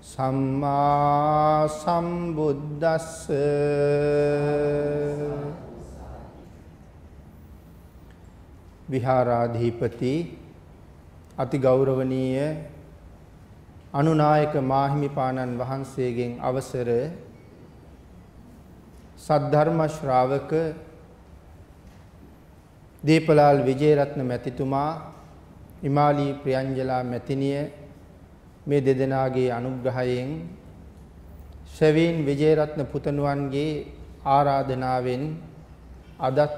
සම්මා සම්බුද්දස්ස. විහාරාධිපති අති ගෞරවනීය අනුනායක මාහිමිපාණන් වහන්සේගෙන් අවසර සද්ධර්ම ශ්‍රාවක දීපලාල් විජේරත්න මැතිතුමා හිමාලී ප්‍රියංජලා මැතිණිය මේ දෙදෙනාගේ අනුග්‍රහයෙන් ශවීන් විජේරත්න පුතණුවන්ගේ ආරාධනාවෙන් අදත්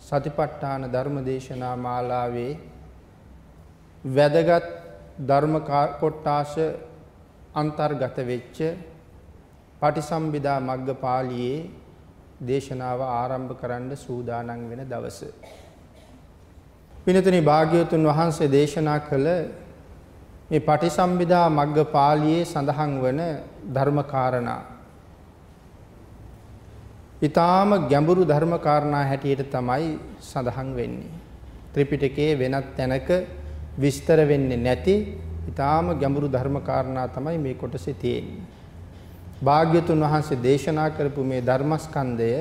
සතිපට්ඨාන ධර්මදේශනා මාලාවේ වැදගත් ධර්ම කොටාශ අන්තර්ගත වෙච්ච පටිසම්භිදා මග්ගපාළියේ දේශනාව ආරම්භ කරන්න සූදානම් වෙන දවස. පිනතුනි භාග්‍යවතුන් වහන්සේ දේශනා කළ මේ පටිසම්භිදා මග්ගපාළියේ සඳහන් වන ධර්මකාරණා ඊටාම ගැඹුරු ධර්මකාරණා හැටියට තමයි සඳහන් වෙන්නේ. ත්‍රිපිටකයේ වෙනත් තැනක විස්තර වෙන්නේ නැති ඊටාම ගැඹුරු ධර්මකාරණා තමයි මේ කොටසේ තියෙන්නේ. භාග්‍යතුන් වහන්සේ දේශනා කරපු මේ ධර්මස්කන්ධය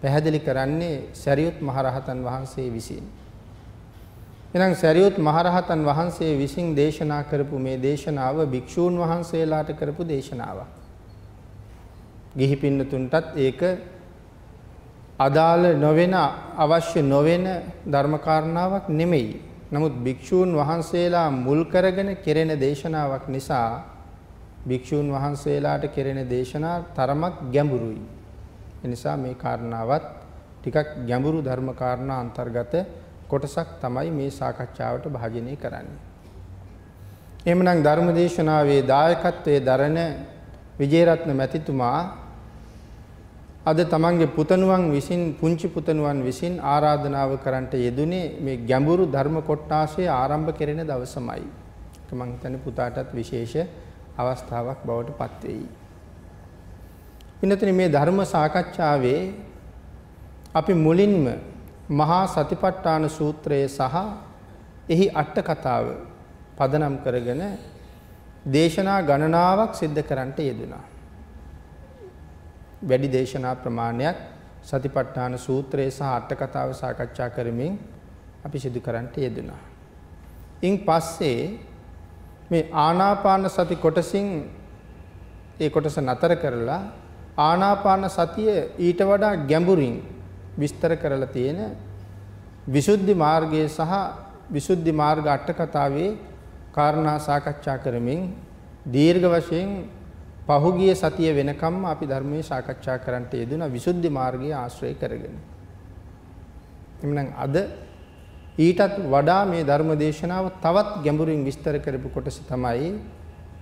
පැහැදිලි කරන්නේ සරියුත් මහරහතන් වහන්සේ විසින්. එහෙනම් සරියුත් මහරහතන් වහන්සේ විසින් දේශනා කරපු මේ දේශනාව භික්ෂූන් වහන්සේලාට කරපු දේශනාවක්. ගිහි පින්නතුන්ටත් ඒක අදාළ නොවන අවශ්‍ය නොවන ධර්මකාරණාවක් නෙමෙයි. නමුත් භික්ෂූන් වහන්සේලා මුල් කරගෙන කෙරෙන දේශනාවක් නිසා භික්ෂූන් වහන්සේලාට කෙරෙන දේශනා තරමක් ගැඹුරුයි. ඒ නිසා මේ කාරණාවත් ටිකක් ගැඹුරු ධර්ම කාරණා අන්තර්ගත කොටසක් තමයි මේ සාකච්ඡාවට භාජනය කරන්නේ. එහෙමනම් ධර්මදේශනාවේ දායකත්වයේ දරන විජේරත්න මැතිතුමා අද තමන්ගේ පුතණුවන් විසින් පුංචි පුතණුවන් විසින් ආරාධනාව කරන්නට යෙදුනේ මේ ගැඹුරු ධර්ම කොටාසේ ආරම්භ කෙරෙන දවසමයි. ඒක මම හිතන්නේ පුතාටත් විශේෂ අවස්ථාවක් බවට පත් වෙයි. ඉන්නතනේ මේ ධර්ම සාකච්ඡාවේ අපි මුලින්ම මහා සතිපට්ඨාන සූත්‍රය සහ එහි අට කතාව පදනම් කරගෙන දේශනා ගණනාවක් සිද්ධ කරන්නට යෙදුනා. වැඩි දේශනා ප්‍රමාණයක් සතිපට්ඨාන සූත්‍රය සහ අට කතාව සාකච්ඡා කරමින් අපි සිදු කරන්නට යෙදුනා. ඉන් පස්සේ මේ ආනාපාන සති කොටසින් ඒ කොටස නතර කරලා ආනාපාන සතිය ඊට වඩා ගැඹුරින් විස්තර කරලා තියෙන විසුද්ධි මාර්ගය සහ විසුද්ධි මාර්ග අට කතාවේ කාරණා සාකච්ඡා කරමින් දීර්ඝ වශයෙන් පහුගිය සතිය වෙනකම්ම අපි ධර්මයේ සාකච්ඡා කරන්නට යෙදුණා විසුද්ධි මාර්ගය ආශ්‍රය කරගෙන. එhmenan අද ඊටත් වඩා මේ ධර්ම දේශනාව තවත් ගැඹුරින් විස්තර කරපු කොටස තමයි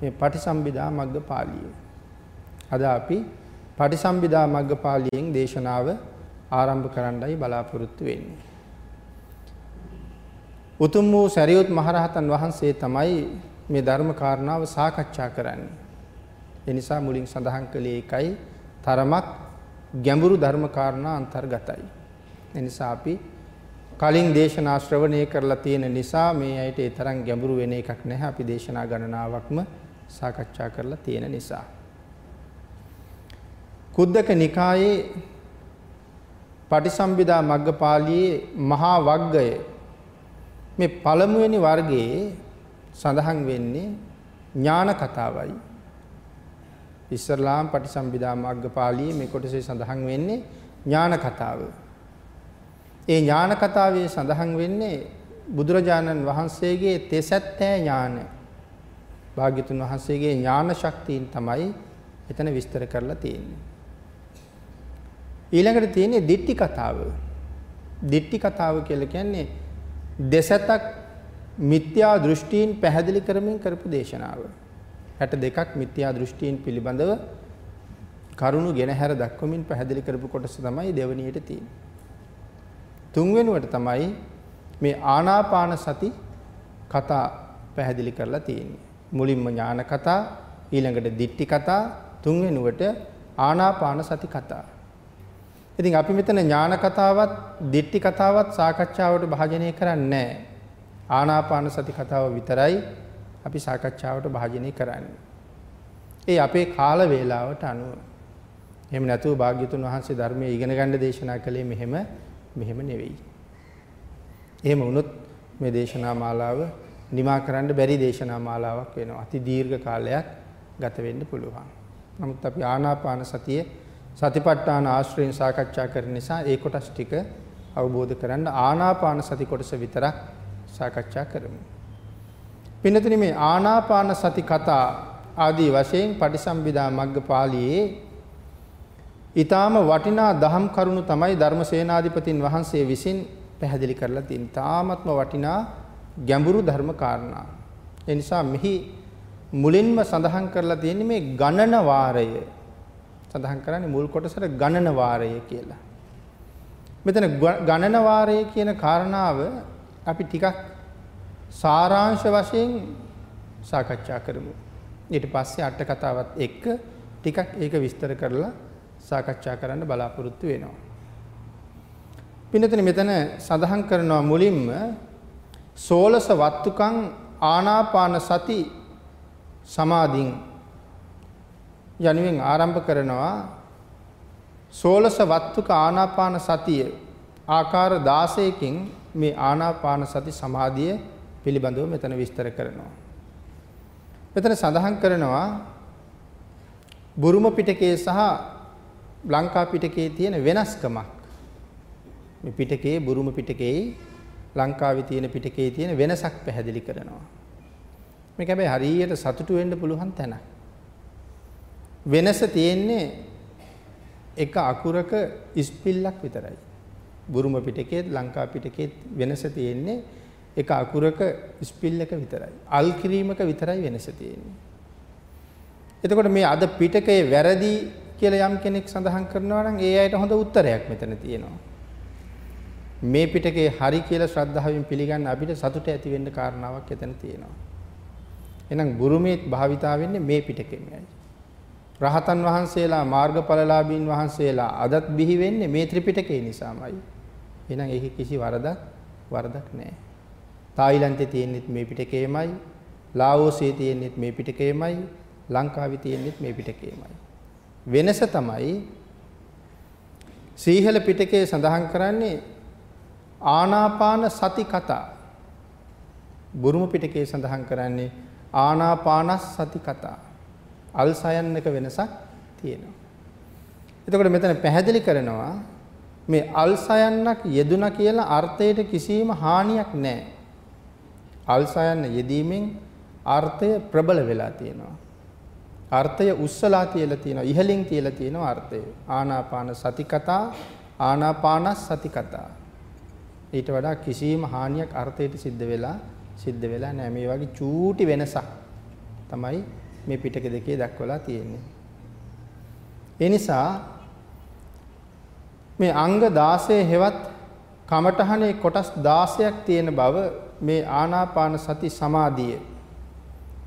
මේ පටිසම්භිදා මග්ගපාළිය. අද අපි පටිසම්භිදා මග්ගපාළියෙන් දේශනාව ආරම්භ කරන්නයි බලාපොරොත්තු වෙන්නේ. උතුම් වූ සරියුත් මහරහතන් වහන්සේ තමයි මේ ධර්ම කාරණාව සාකච්ඡා කරන්නේ. ඒ නිසා මුලින් සඳහන් කළේ ඒකයි තරමක් ගැඹුරු ධර්ම කාරණා අන්තර්ගතයි. ඒ නිසා අපි කලින් දේශනා ශ්‍රවණය කරලා තියෙන නිසා මේ ඇයිට ඒ තරම් ගැඹුරු වෙන එකක් නැහැ. අපි දේශනා ගණනාවක්ම සාකච්ඡා කරලා තියෙන නිසා. කුද්දක නිකායේ පටිසම්භිදා මග්ගපාළියේ මහා වග්ගය මේ පළමුවෙනි වර්ගයේ සඳහන් වෙන්නේ ඥාන කතාවයි. ඉස්ලාම් පටිසම්භිදා මග්ගපාළියේ මේ කොටසේ සඳහන් වෙන්නේ ඥාන කතාව. ඒ ඥාන කතාවේ සඳහන් වෙන්නේ බුදුරජාණන් වහන්සේගේ තෙසැත්තෑ ඥාන. භාග්‍යතුන් වහන්සේගේ ඥාන ශක්තියින් තමයි එතන විස්තර කරලා තියෙන්නේ. ඊළඟට තියෙන්නේ දිට්ටි කතාව. දිට්ටි කතාව කියලා කියන්නේ දෙසතක් මිත්‍යා දෘෂ්ටීන් පැහැදිලි කරමින් කරපු දේශනාව. 62ක් මිත්‍යා දෘෂ්ටීන් පිළිබඳව කරුණු ගෙනහැර දක්වමින් පැහැදිලි කරපු කොටස තමයි දෙවණියට තියෙන්නේ. තුන්වෙනුවට තමයි මේ ආනාපාන සති කතා පැහැදිලි කරලා තියෙන්නේ. මුලින්ම ඥාන කතා, ඊළඟට දිට්ටි කතා, තුන්වෙනුවට ආනාපාන සති කතා. ඉතින් අපි මෙතන ඥාන කතාවත්, දිට්ටි කතාවත් සාකච්ඡාවට භාජනය කරන්නේ නැහැ. ආනාපාන සති කතාව විතරයි අපි සාකච්ඡාවට භාජනය කරන්නේ. ඒ අපේ කාල වේලාවට අනුව. එහෙම නැතුව භාග්‍යතුන් වහන්සේ ධර්මයේ ඉගෙන ගන්න දේශනා කළේ මෙහෙම මෙහෙම නෙවෙයි. එහෙම වුණොත් මේ දේශනා මාලාව නිමා කරන්න බැරි දේශනා මාලාවක් වෙනවා. අති දීර්ඝ කාලයක් ගත වෙන්න පුළුවන්. නමුත් අපි ආනාපාන සතිය සතිපට්ඨාන ආශ්‍රයෙන් සාකච්ඡා කරන නිසා ඒ කොටස් ටික අවබෝධ කරන්න ආනාපාන සති කොටස විතරක් සාකච්ඡා කරමු. පින්නතුනි මේ ආනාපාන සති කතා ආදී වශයෙන් පටිසම්භිදා මග්ගපාළියේ ඊටාම වටිනා දහම් කරුණු තමයි ධර්මසේනාධිපතින් වහන්සේ විසින් පැහැදිලි කරලා තියෙන. තාමත්ම වටිනා ගැඹුරු ධර්ම කාරණා. ඒ නිසා මෙහි මුලින්ම සඳහන් කරලා තියෙන්නේ මේ ගණන වාරය. සඳහන් කරන්නේ මුල් කොටසට ගණන වාරය කියලා. මෙතන ගණන වාරය කියන කාරණාව අපි ටිකක් සාරාංශ වශයෙන් සාකච්ඡා කරමු. ඊට පස්සේ අට කතාවත් එක්ක ටිකක් ඒක විස්තර කරලා සාකච්ඡා කරන්න බලාපොරොත්තු වෙනවා. පින්නතනේ මෙතන සඳහන් කරනවා මුලින්ම සෝලස වත්තුකං ආනාපාන සති සමාධින් යනුවෙන් ආරම්භ කරනවා සෝලස වත්තුක ආනාපාන සතිය ආකාර 16කින් මේ ආනාපාන සති සමාධිය පිළිබඳව මෙතන විස්තර කරනවා. මෙතන සඳහන් කරනවා බුරුම පිටකයේ සහ ලංකා පිටකයේ තියෙන වෙනස්කමක්. මේ පිටකයේ බුරුම පිටකයේ ලංකාවේ තියෙන පිටකයේ තියෙන වෙනසක් පැහැදිලි කරනවා. මේක හැබැයි හරියට සතුටු වෙන්න පුළුවන් තැනක්. වෙනස තියෙන්නේ එක අකුරක ඉස්පිල්ලක් විතරයි. බුරුම පිටකයේ ලංකා පිටකයේ වෙනස තියෙන්නේ එක අකුරක ස්පිල් එක විතරයි. අල් කිරීමක විතරයි වෙනස තියෙන්නේ. එතකොට මේ අද පිටකයේ වැරදි කියලා යම් කෙනෙක් සඳහන් කරනවා නම් ඒ අයට හොඳ උත්තරයක් මෙතන තියෙනවා. මේ පිටකේ හරි කියලා ශ්‍රද්ධාවෙන් පිළිගන්න අපිට සතුට ඇති වෙන්න කාරණාවක් එතන තියෙනවා. එහෙනම් බුරුමේත් භාවිතා වෙන්නේ මේ පිටකෙමයි. රහතන් වහන්සේලා මාර්ගඵලලාභීන් වහන්සේලා අදත් බිහි වෙන්නේ මේ ත්‍රිපිටකේ නිසාමයි. එහෙනම් ඒකේ කිසි වරදක් වරදක් නැහැ. තායිලන්තේ තියෙනෙත් මේ පිටකේමයි, ලාओසයේ තියෙනෙත් මේ පිටකේමයි, ලංකාවේ තියෙනෙත් මේ පිටකේමයි. වෙනස තමයි සීහල පිටකේ සඳහන් කරන්නේ ආනාපාන සති කතා. බුරුම පිටකේ සඳහන් කරන්නේ ආනාපානස් සති කතා. අල්සයන්නක වෙනසක් තියෙනවා. එතකොට මෙතන පැහැදිලි කරනවා මේ අල්සයන්නක් යෙදුනා කියලා අර්ථයට කිසිම හානියක් නැහැ. අල්සයන්න යෙදීමෙන් අර්ථය ප්‍රබල වෙලා තියෙනවා. අර්ථය උස්සලා තියලා තියෙනවා. ඉහලින් තියලා තියෙනවා අර්ථය. ආනාපාන සතිකතා ආනාපාන සතිකතා. ඊට වඩා කිසිම හානියක් අර්ථයට සිද්ධ වෙලා සිද්ධ වෙලා නැහැ. මේ වගේ චූටි වෙනසක් තමයි මේ පිටක දෙකේ දක්වලා තියෙන්නේ. ඒ නිසා මේ අංග 16 හෙවත් කමඨහනේ කොටස් 16ක් තියෙන බව මේ ආනාපාන සති සමාධිය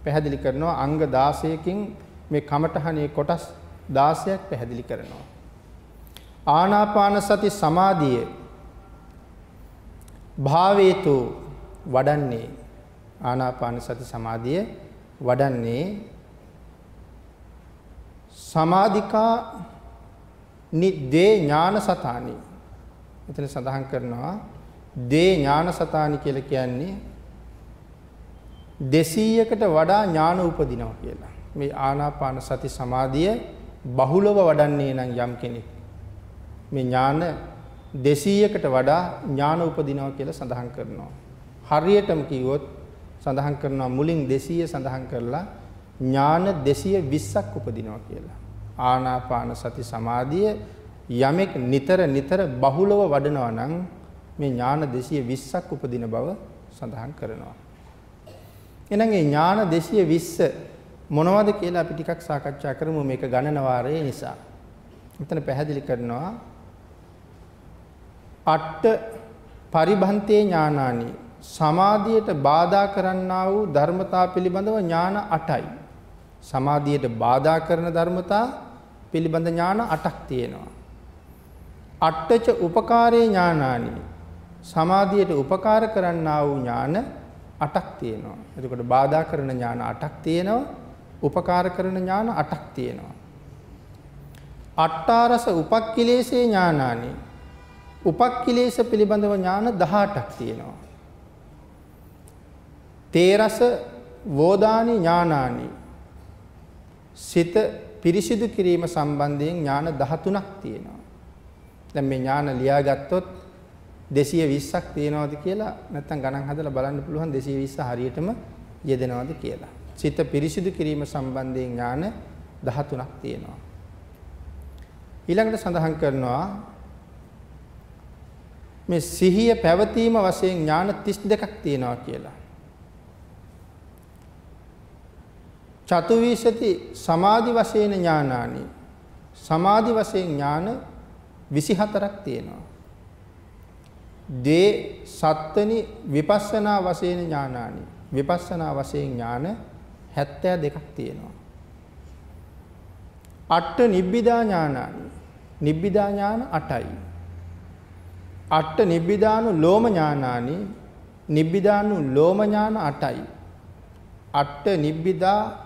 පැහැදිලි කරනවා අංග 16කින් මේ කමඨහනේ කොටස් 16ක් පැහැදිලි කරනවා. ආනාපාන සති සමාධිය භාවේතු වඩන්නේ ආනාපාන සති සමාධිය වඩන්නේ සමාධිකා නිද්දේ ඥාන සතානි. එතන සඳහන් කරනවා දේ ඥාන සතානි කියලා කියන්නේ 200කට වඩා ඥාන උපදිනවා කියලා. මේ ආනාපාන සති සමාධිය බහුලව වඩන්නේ නම් යම් කෙනෙක් මේ ඥාන 200කට වඩා ඥාන උපදිනවා කියලා සඳහන් කරනවා. හරියටම කිව්වොත් සඳහන් කරනවා මුලින් 200 සඳහන් කරලා ඥාන 220ක් උපදිනවා කියලා. ආනාපාන සති සමාධිය යමෙක් නිතර නිතර බහුලව වඩනවා නම් මේ ඥාන 220ක් උපදින බව සඳහන් කරනවා. එහෙනම් මේ ඥාන 220 මොනවද කියලා අපි ටිකක් සාකච්ඡා කරමු මේක ගණන වාරයේ නිසා. මෙතන පැහැදිලි කරනවා අට්ඨ පරිභන්තේ ඥානානි සමාධියට බාධා කරන්නා වූ ධර්මතා පිළිබඳව ඥාන 8යි. සමාධියට බාධා කරන ධර්මතා පිළිබඳ ඥාන 8ක් තියෙනවා. අට්ඨච උපකාරේ ඥානානි සමාධියට උපකාර කරන්නා වූ ඥාන 8ක් තියෙනවා. එතකොට බාධා කරන ඥාන 8ක් තියෙනවා. උපකාර කරන ඥාන 8ක් තියෙනවා. අට්ඨාරස උපක්ඛිලේසේ ඥානානි. උපක්ඛිලේශ පිළිබඳව ඥාන 18ක් තියෙනවා. තේරස වෝදානි ඥානානි. සිත පිරිසිදු කිරීම සම්බන්ධයෙන් ඥාන 13ක් තියෙනවා. දැන් මේ ඥාන ලියාගත්තොත් 220ක් තියෙනවද කියලා නැත්නම් ගණන් හදලා බලන්න පුළුවන් 220 හරියටම යෙදෙනවද කියලා. සිත පිරිසිදු කිරීම සම්බන්ධයෙන් ඥාන 13ක් තියෙනවා. ඊළඟට සඳහන් කරනවා මේ සිහිය පැවතීම වශයෙන් ඥාන 32ක් තියෙනවා කියලා. චතුවිසති සමාධි වශයෙන් ඥානානි සමාධි වශයෙන් ඥාන 24ක් තියෙනවා. දේ සත්වනි විපස්සනා වශයෙන් ඥානානි විපස්සනා වශයෙන් ඥාන 72ක් තියෙනවා. අට්ඨ නිබ්බිදා ඥානානි නිබ්බිදා ඥාන 8යි. අට්ඨ නිබ්බිදානු ලෝම ඥානානි නිබ්බිදානු ලෝම ඥාන 8යි. අට්ඨ නිබ්බිදා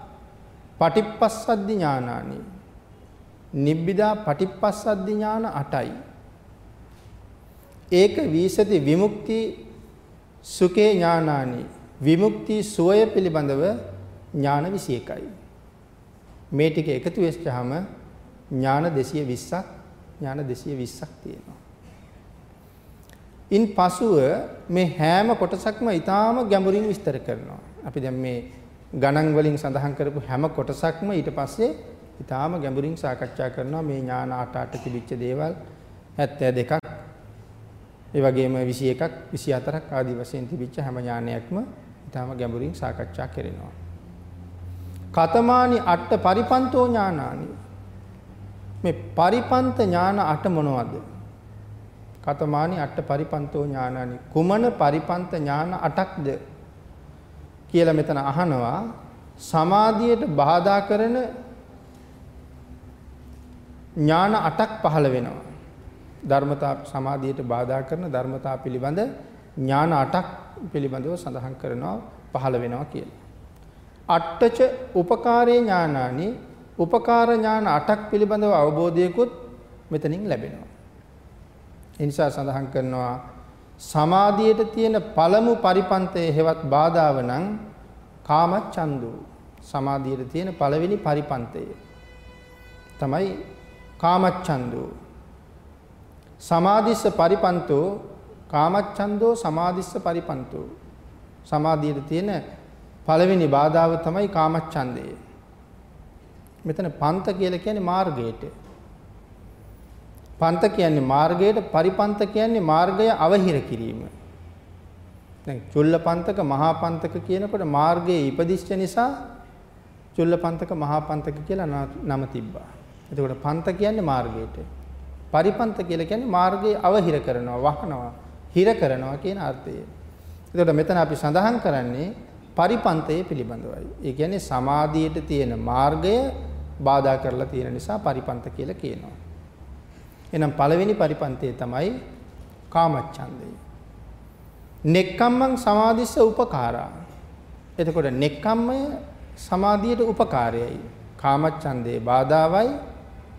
පටිප්පස්සද්දි ඥානානි නිබ්බිදා පටිප්පස්සද්දි ඥාන 8යි. ඒක වීසති විමුක්ති සුඛේ ඥානානි විමුක්ති සුවය පිළිබඳව ඥාන 21යි. මේ ටික එකතු වෙච්චාම ඥාන 220ක් ඥාන 220ක් තියෙනවා. ඉන් පසුව මේ හැම කොටසක්ම ඊටාම ගැඹුරින් විස්තර කරනවා. අපි දැන් මේ ගණන් වලින් සඳහන් කරපු හැම කොටසක්ම ඊට පස්සේ ඊටාම ගැඹුරින් සාකච්ඡා කරනවා මේ ඥාන 8 8 තිබිච්ච දේවල් 72ක් ඒ වගේම 21ක් 24ක් ආදී වශයෙන් තිබිච්ච හැම ඥානයක්ම ඊටාම ගැඹුරින් සාකච්ඡා කරනවා. කතමානි අට්ඨ පරිපන්තෝ ඥානානි මේ පරිපන්ත ඥාන අට මොනවද? කතමානි අට්ඨ පරිපන්තෝ ඥානානි කුමන පරිපන්ත ඥාන අටක්ද කියලා මෙතන අහනවා සමාධියට බාධා කරන ඥාන අටක් පහළ වෙනවා. ධර්මතා සමාධියට බාධා කරන ධර්මතා පිළිබඳ ඥාන අටක් පිළිබඳව සඳහන් කරනවා පහළ වෙනවා කියලා. අට්ඨච උපකාරේ ඥානානි උපකාර ඥාන අටක් පිළිබඳව අවබෝධයකුත් මෙතනින් ලැබෙනවා. ඒ නිසා සඳහන් කරනවා සමාධියට තියෙන පළමු පරිපන්තයේ හෙවත් බාධාව නම් කාමච්ඡන්දු. සමාධියට තියෙන පළවෙනි පරිපන්තය තමයි කාමච්ඡන්දු. සමාධිස්ස පරිපන්තෝ කාමච්ඡන්தோ සමාධිස්ස පරිපන්තෝ. සමාධියට තියෙන පළවෙනි බාධාව තමයි කාමච්ඡන්දය. මෙතන පන්ත කියලා කියන්නේ මාර්ගයට. පන්ත කියන්නේ මාර්ගයට පරිපන්ත කියන්නේ මාර්ගය අවහිර කිරීම. දැන් චුල්ලපන්තක මහා පන්තක කියනකොට මාර්ගයේ ඉපදිච්ච නිසා චුල්ලපන්තක මහා පන්තක කියලා නම තිබ්බා. එතකොට පන්ත කියන්නේ මාර්ගයට. පරිපන්ත කියලා කියන්නේ මාර්ගයේ අවහිර කරනවා, වහනවා, හිර කරනවා කියන අර්ථය. එතකොට මෙතන අපි සඳහන් කරන්නේ පරිපන්තයේ පිළිබඳවයි. ඒ කියන්නේ සමාධියට තියෙන මාර්ගය බාධා කරලා තියෙන නිසා පරිපන්ත කියලා කියනවා. එහෙනම් පළවෙනි පරිපන්තය තමයි කාමච්ඡන්දය. නෙක්ඛම්මං සමාධිස්ස උපකාරා. එතකොට නෙක්ඛම්මය සමාධියට උපකාරයයි. කාමච්ඡන්දේ බාධාවයි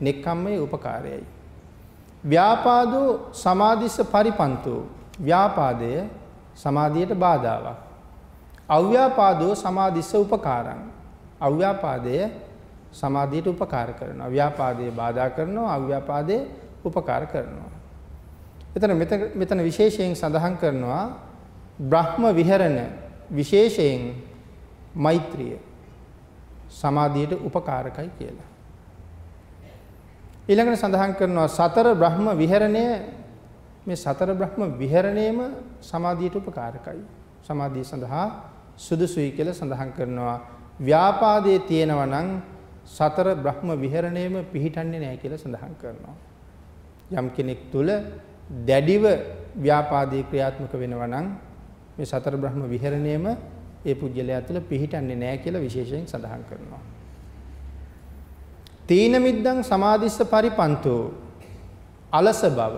නෙක්ඛම්මයේ උපකාරයයි. ව්‍යාපාදෝ සමාධිස්ස පරිපන්තෝ ව්‍යාපාදය සමාධියට බාධාවක්. අව්‍යාපාදෝ සමාධිස්ස උපකාරං. අව්‍යාපාදය සමාධියට උපකාර කරනවා. ව්‍යාපාදයේ බාධා කරනවා අව්‍යාපාදයේ උපකාර කරනවා. එතන මෙතන විශේෂයෙන් සඳහන් කරනවා බ්‍රහ්ම විහරණ විශේෂයෙන් මෛත්‍රිය සමාධියට උපකාරකයි කියලා. ඊළඟට සඳහන් කරනවා සතර බ්‍රහ්ම විහරණය මේ සතර බ්‍රහ්ම විහරණයම සමාධියට උපකාරකයි. සමාධිය සඳහා සුදුසුයි කියලා සඳහන් කරනවා. ව්‍යාපාදයේ තියෙනවා නම් සතර බ්‍රහ්ම විහරණයම පිහිටන්නේ නැහැ කියලා සඳහන් කරනවා. යම් කෙනෙක් තුල දැඩිව ව්‍යාපාදී ක්‍රියාත්මක වෙනවා නම් මේ සතර බ්‍රහ්ම විහරණයම ඒ පුජ්‍යලයා තුළ පිහිටන්නේ නැහැ කියලා විශේෂයෙන් සඳහන් කරනවා. තීන මිද්දං සමාධිස්ස පරිපන්තෝ අලස බව,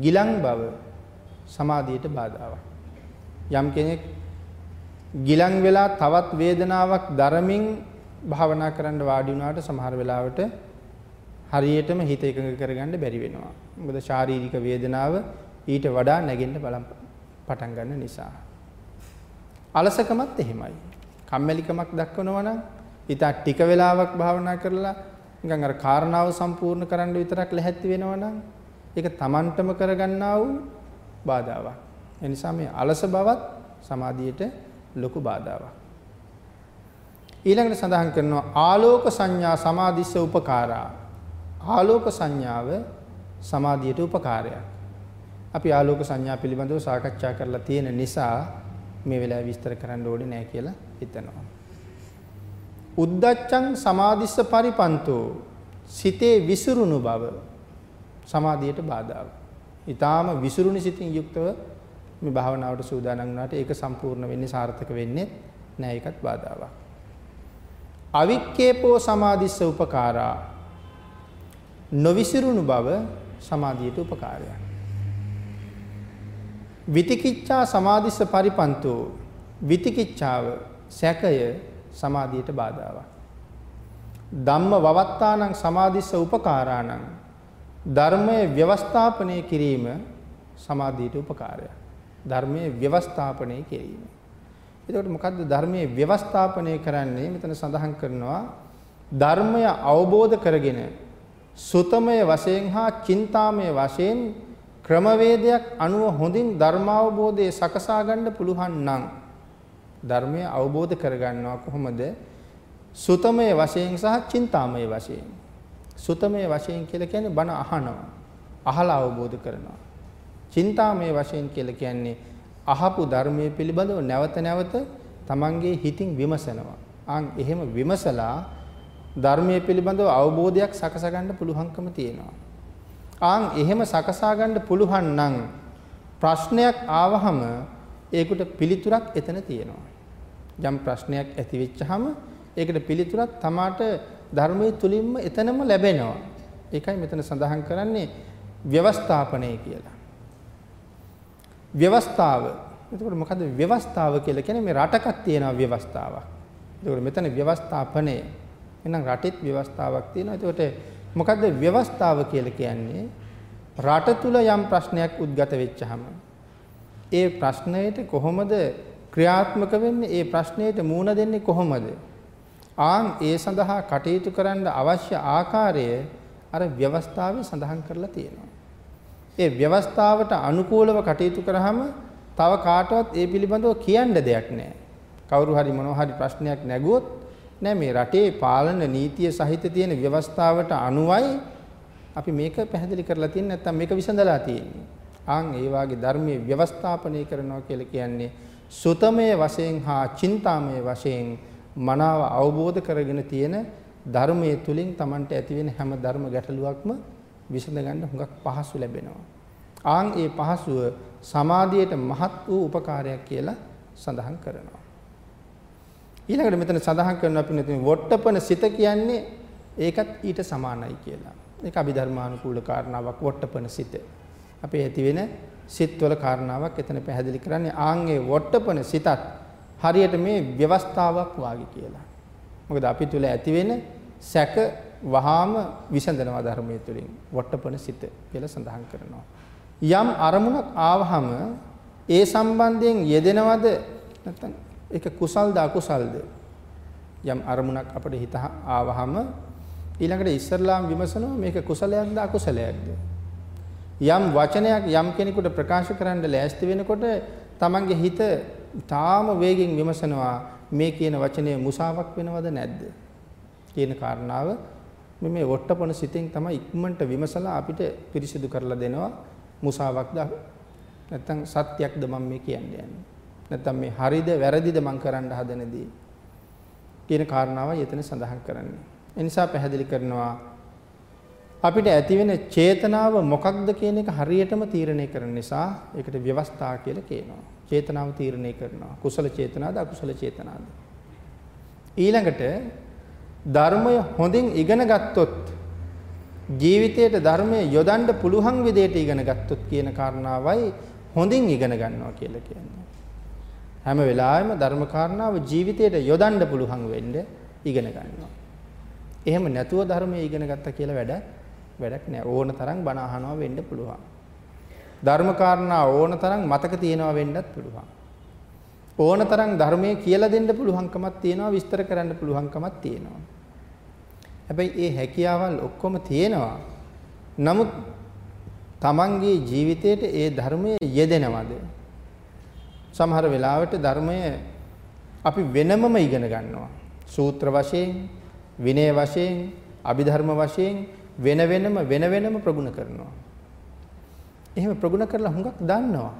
ගිලන් බව සමාධියට බාධාවක්. යම් කෙනෙක් ගිලන් වෙලා තවත් වේදනාවක් දරමින් භාවනා කරන්න වාඩි වුණාට සමහර වෙලාවට හරියටම හිත එකඟ කරගන්න බැරි වෙනවා. මොකද ශාරීරික වේදනාව ඊට වඩා නැගෙන්න බලන් පටන් ගන්න නිසා. අලසකමත් එහෙමයි. කම්මැලිකමක් දක්වනවා නම් ඊට ටික වෙලාවක් භාවනා කරලා නිකන් අර කාරණාව සම්පූර්ණ කරන්න විතරක් ලැහැත්ති වෙනවා නම් ඒක Tamanටම කරගන්නා වූ බාධාවක්. ඒ නිසා මේ අලස බවත් සමාධියට ලොකු බාධාවක්. ඊළඟට සඳහන් කරනවා ආලෝක සංඥා සමාධිස්ස උපකාරා. ආලෝක සංඥාව සමාධියට උපකාරයක්. අපි ආලෝක සංඥා පිළිබඳව සාකච්ඡා කරලා තියෙන නිසා මේ වෙලාවේ විස්තර කරන්න ඕනේ නැහැ කියලා හිතනවා. උද්දච්චං සමාධිස්ස පරිපන්තෝ සිතේ විසිරුණු බව සමාධියට බාධාව. ඊටාම විසිරුණු සිතින් යුක්තව මේ භාවනාවට සූදානම් වුණාට ඒක සම්පූර්ණ වෙන්නේ සාර්ථක වෙන්නේ නැහැ ඒකත් බාධාවක්. අවික්කේපෝ සමාධිස්ස උපකාරා නොවිසිරුණු බව සමාධියට උපකාරයක්. විතිකිච්ඡා සමාධිස්ස පරිපන්තෝ විතිකිච්ඡාව සැකය සමාධියට බාධාවක්. ධම්ම වවත්තානං සමාධිස්ස උපකාරාණං ධර්මයේ ව්‍යවස්ථාපනය කිරීම සමාධියට උපකාරයක්. ධර්මයේ ව්‍යවස්ථාපනය කිරීම. එතකොට මොකද්ද ධර්මයේ ව්‍යවස්ථාපනය කරන්නේ? මෙතන සඳහන් කරනවා ධර්මය අවබෝධ කරගෙන සුතමය වශයෙන් හා චින්තාමය වශයෙන් ක්‍රමවේදයක් අනුව හොඳින් ධර්මාවබෝධය සකසා ගන්න පුළුවන් නම් ධර්මය අවබෝධ කරගන්නවා කොහොමද? සුතමය වශයෙන් සහ චින්තාමය වශයෙන්. සුතමය වශයෙන් කියලා කියන්නේ බණ අහනවා. අහලා අවබෝධ කරනවා. චින්තාමය වශයෙන් කියලා කියන්නේ අහපු ධර්මයේ පිළිබඳව නැවත නැවත තමන්ගේ හිතින් විමසනවා. අන් එහෙම විමසලා ධර්මයේ පිළිබඳව අවබෝධයක් සකසා ගන්න පුළුවන්කම තියෙනවා. ආන් එහෙම සකසා ගන්න පුළුවන් නම් ප්‍රශ්නයක් ආවහම ඒකට පිළිතුරක් එතන තියෙනවා. යම් ප්‍රශ්නයක් ඇති වෙච්චහම ඒකට පිළිතුරක් තමාට ධර්මයේ තුලින්ම එතනම ලැබෙනවා. ඒකයි මෙතන සඳහන් කරන්නේ ව්‍යවස්ථාපනය කියලා. ව්‍යවස්ථාව. එතකොට මොකද්ද ව්‍යවස්ථාව කියලා කියන්නේ මේ රටකක් තියෙනවා ව්‍යවස්ථාවක්. එතකොට මෙතන ව්‍යවස්ථාපනය. එහෙනම් රටෙත් ව්‍යවස්ථාවක් තියෙනවා. එතකොට මොකද්ද ව්‍යවස්ථාව කියලා කියන්නේ? රට තුල යම් ප්‍රශ්නයක් උද්ගත වෙච්චහම ඒ ප්‍රශ්නයට කොහොමද ක්‍රියාත්මක වෙන්නේ? ඒ ප්‍රශ්නයට මූණ දෙන්නේ කොහොමද? ආන් ඒ සඳහා කටයුතු කරන්න අවශ්‍ය ආකාරය අර ව්‍යවස්ථාවේ සඳහන් කරලා තියෙනවා. ඒ ව්‍යවස්ථාවට අනුකූලව කටයුතු කරාම තව කාටවත් ඒ පිළිබඳව කියන්න දෙයක් නැහැ. කවුරු හරි මොනවා හරි ප්‍රශ්නයක් නැගුවොත් නෑ මේ රටේ පාලන නීතිය සහිත තියෙන ව්‍යවස්ථාවට අනුවයි අපි මේක පැහැදිලි කරලා තියෙන්නේ නැත්නම් මේක විසඳලා තියෙන්නේ. ආන් ඒ වාගේ ධර්මයේ ව්‍යවස්ථාපනය කරනවා කියලා කියන්නේ සුතමය වශයෙන් හා චින්තාමය වශයෙන් මනාව අවබෝධ කරගෙන තියෙන ධර්මයේ තුලින් Tamanට ඇති වෙන හැම ධර්ම ගැටලුවක්ම විසඳ ගන්න හුඟක් පහසු ලැබෙනවා. ආන් ඒ පහසුව සමාධියට මහත් වූ උපකාරයක් කියලා සඳහන් කරනවා. ඊළඟට මෙතන සඳහන් කරනවා පින්නතුනි වොට්ටපන සිත කියන්නේ ඒකත් ඊට සමානයි කියලා. ඒක අභිධර්මානුකූල කාරණාවක් වොට්ටපන සිත. අපේ ඇති වෙන සිත්වල කාරණාවක් එතන පැහැදිලි කරන්නේ ආන්ගේ වොට්ටපන සිතත් හරියට මේ ව්‍යවස්ථාවක් වාගේ කියලා. මොකද අපි තුල ඇති වෙන සැක වහාම විසඳනවා ධර්මයේ තුලින් වොට්ටපන සිත කියලා සඳහන් කරනවා. යම් අරමුණක් ආවහම ඒ සම්බන්ධයෙන් යෙදෙනවද නැත්නම් ඒක කුසල්ද අකුසල්ද යම් අරමුණක් අපිට හිත ආවහම ඊළඟට ඉස්සරලාම් විමසනවා මේක කුසලයක්ද අකුසලයක්ද යම් වචනයක් යම් කෙනෙකුට ප්‍රකාශ කරන්න ලෑස්ති වෙනකොට තමන්ගේ හිත තාම වේගෙන් විමසනවා මේ කියන වචනය මුසාවක් වෙනවද නැද්ද? කියන කාරණාව මේ වොට්ටපොන සිතෙන් තමයි ඉක්මනට විමසලා අපිට පිරිසිදු කරලා දෙනවා මුසාවක්ද නැත්නම් සත්‍යයක්ද මම මේ කියන්නේ නැත්නම් මේ හරිද වැරදිද මං කරන්න හදනදී කියන කාරණාවයි එතන සඳහන් කරන්නේ. ඒ නිසා පැහැදිලි කරනවා අපිට ඇති වෙන චේතනාව මොකක්ද කියන එක හරියටම තීරණය කරන නිසා ඒකට ව්‍යවස්ථා කියලා කියනවා. චේතනාව තීරණය කරනවා. කුසල චේතනාද අකුසල චේතනාද. ඊළඟට ධර්මය හොඳින් ඉගෙන ගත්තොත් ජීවිතයට ධර්මය යොදන්න පුළුවන් විදිහට ඉගෙන ගත්තොත් කියන කාරණාවයි හොඳින් ඉගෙන ගන්නවා කියලා කියන්නේ. හැම වෙලාවෙම ධර්ම කාරණාව ජීවිතයට යොදන්න පුළුවන් වෙන්න ඉගෙන ගන්නවා. එහෙම නැතුව ධර්මයේ ඉගෙන ගත්තා කියලා වැඩ වැඩක් නෑ. ඕන තරම් බණ අහනවා වෙන්න පුළුවන්. ධර්ම කාරණා ඕන තරම් මතක තියෙනවා වෙන්නත් පුළුවන්. ඕන තරම් ධර්මයේ කියලා දෙන්න පුළුවන්කමක් තියෙනවා විස්තර කරන්න පුළුවන්කමක් තියෙනවා. හැබැයි ඒ හැකියාවල් ඔක්කොම තියෙනවා. නමුත් තමන්ගේ ජීවිතේට ඒ ධර්මයේ යෙදෙනවද? සමහර වෙලාවට ධර්මය අපි වෙනමම ඉගෙන ගන්නවා. සූත්‍ර වශයෙන්, විනය වශයෙන්, අභිධර්ම වශයෙන් වෙන වෙනම වෙන වෙනම ප්‍රගුණ කරනවා. එහෙම ප්‍රගුණ කරලා හුඟක් දන්නවා.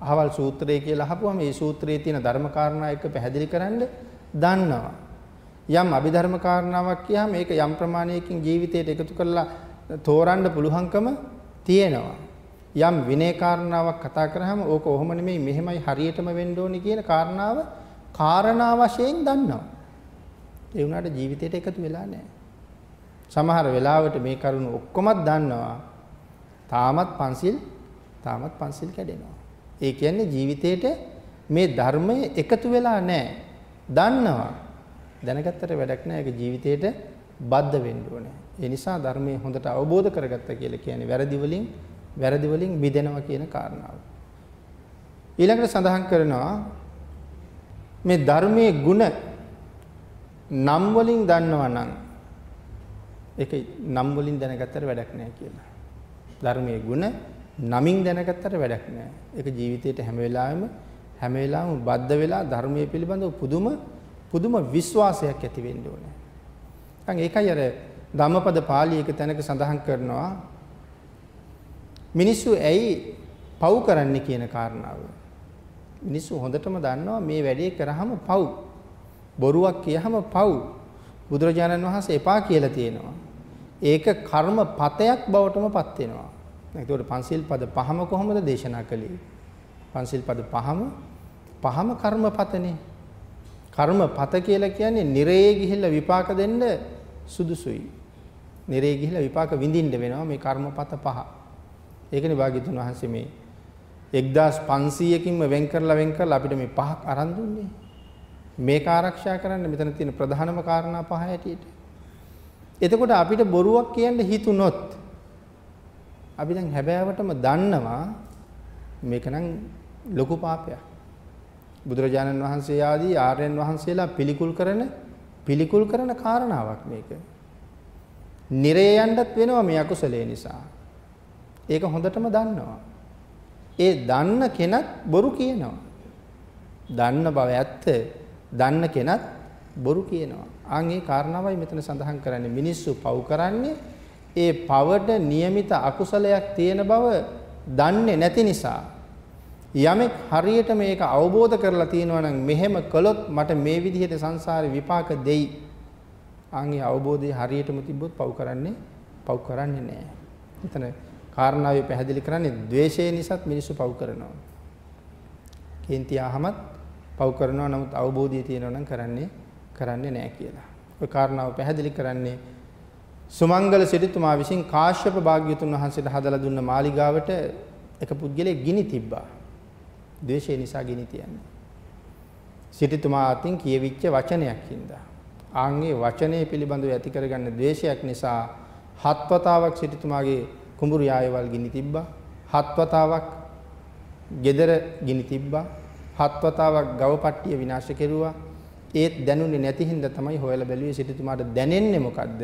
අහවල් සූත්‍රය කියලා අහපුවම මේ සූත්‍රයේ තියෙන ධර්ම කාරණා එක්ක පැහැදිලි කරන්න දන්නවා. යම් අභිධර්ම කාරණාවක් කියහම ඒක යම් ප්‍රමාණයකින් ජීවිතයට එකතු කරලා තෝරන්න පුළුවන්කම තියෙනවා. යම් විනය කාරණාවක් කතා කරාම ඕක ඔහොම නෙමෙයි මෙහෙමයි හරියටම වෙන්න ඕනි කියන කාරණාව කාරණා වශයෙන් දන්නවා. ඒ වුණාට ජීවිතයට එකතු වෙලා නැහැ. සමහර වෙලාවට මේ කරුණු ඔක්කොමත් දන්නවා. තාමත් පන්සිල් තාමත් පන්සිල් කැඩෙනවා. ඒ කියන්නේ ජීවිතේට මේ ධර්මය එකතු වෙලා නැහැ. දන්නවා. දැනගත්තට වැඩක් නැහැ. ඒක ජීවිතේට බද්ධ වෙන්න ඕනේ. ඒ නිසා ධර්මයේ හොඳට අවබෝධ කරගත්තා කියලා කියන්නේ වැරදි වලින් වැරදි වලින් මිදෙනවා කියන කාරණාව. ඊළඟට සඳහන් කරනවා මේ ධර්මයේ ಗುಣ නම් වලින් දන්නවා නම් ඒක නම් වලින් දැනගත්තට වැඩක් නැහැ කියලා. ධර්මයේ ಗುಣ නමින් දැනගත්තට වැඩක් නැහැ. ඒක ජීවිතේට හැම වෙලාවෙම හැම වෙලාවෙම බද්ධ වෙලා ධර්මයේ පිළිබඳව පුදුම පුදුම විශ්වාසයක් ඇති වෙන්න ඕනේ. දැන් ඒකයි අර ධම්මපද පාළිය එක තැනක සඳහන් කරනවා මිනිස්සු ඇයි පව් කරන්නේ කියන කාරණාව. මිනිස්සු හොඳටම දන්නවා මේ වැඩේ කරාම පව්. බොරුවක් කියහම පව්. බුදුරජාණන් වහන්සේ එපා කියලා තියෙනවා. ඒක කර්ම පතයක් බවටම පත් වෙනවා. ඒකට පංචිල් පද පහම කොහොමද දේශනා කළේ? පංචිල් පද පහම පහම කර්මපතනේ. කර්මපත කියලා කියන්නේ නිරේ ගිහිල්ලා විපාක දෙන්න සුදුසුයි. නිරේ ගිහිල්ලා විපාක විඳින්න වෙනවා මේ කර්මපත පහ. ඒකනේ භාග්‍යතුන් වහන්සේ මේ 1500කින්ම වෙන් කරලා වෙන් කරලා අපිට මේ පහක් අරන් දුන්නේ. මේක ආරක්ෂා කරන්න මෙතන තියෙන ප්‍රධානම කාරණා පහ හැටියට. එතකොට අපිට බොරුවක් කියන්න හිතුනොත් අපි දැන් හැබෑවටම දන්නවා මේක නම් ලොකු පාපයක්. බුදුරජාණන් වහන්සේ ආදී ආර්යයන් වහන්සේලා පිළිකුල් කරන පිළිකුල් කරන කාරණාවක් මේක. නිරේ යන්නත් වෙනවා මේ අකුසලයේ නිසා. ඒක හොඳටම දන්නවා. ඒ දන්න කෙනත් බොරු කියනවා. දන්න බව ඇත්ත. දන්න කෙනත් බොරු කියනවා. ආන් ඒ කාරණාවයි මෙතන සඳහන් කරන්නේ මිනිස්සු පව් කරන්නේ ඒ පවට નિયમિત අකුසලයක් තියෙන බව දන්නේ නැති නිසා යමෙක් හරියට මේක අවබෝධ කරලා තියෙනවා නම් මෙහෙම කළොත් මට මේ විදිහට සංසාරේ විපාක දෙයි. ආන්ගේ අවබෝධය හරියටම තිබ්බොත් පව් කරන්නේ පව් කරන්නේ නැහැ. එතන කාරණාවේ පැහැදිලි කරන්නේ ද්වේෂය නිසාත් මිනිස්සු පව් කරනවා. කේන්ති ආහමත් පව් කරනවා නමුත් අවබෝධය තියෙනවා නම් කරන්නේ කරන්නේ නැහැ කියලා. ඔය කාරණාව පැහැදිලි කරන්නේ සුමංගල සිටුතුමා විසින් කාශ්‍යප භාග්‍යතුන් වහන්සේට හදලා දුන්න මාලිගාවට එක පුද්ගලයෙක් ගිනි තිබ්බා. ද්වේෂය නිසා ගිනි තියන්නේ. සිටුතුමා අතින් කියවිච්ච වචනයක් හින්දා. ආන්ගේ වචනය පිළිබඳව ඇති කරගන්න ද්වේෂයක් නිසා හත්වතාවක් සිටුතුමාගේ කුඹුරු යායවල් ගිනි තිබ්බා. හත්වතාවක් gedara ගිනි තිබ්බා. හත්වතාවක් ගවපට්ටිය විනාශ කෙරුවා. ඒත් දැනුනේ නැති හින්දා තමයි හොයලා බැලුවේ සිටුතුමාට දැනෙන්නේ මොකද්ද?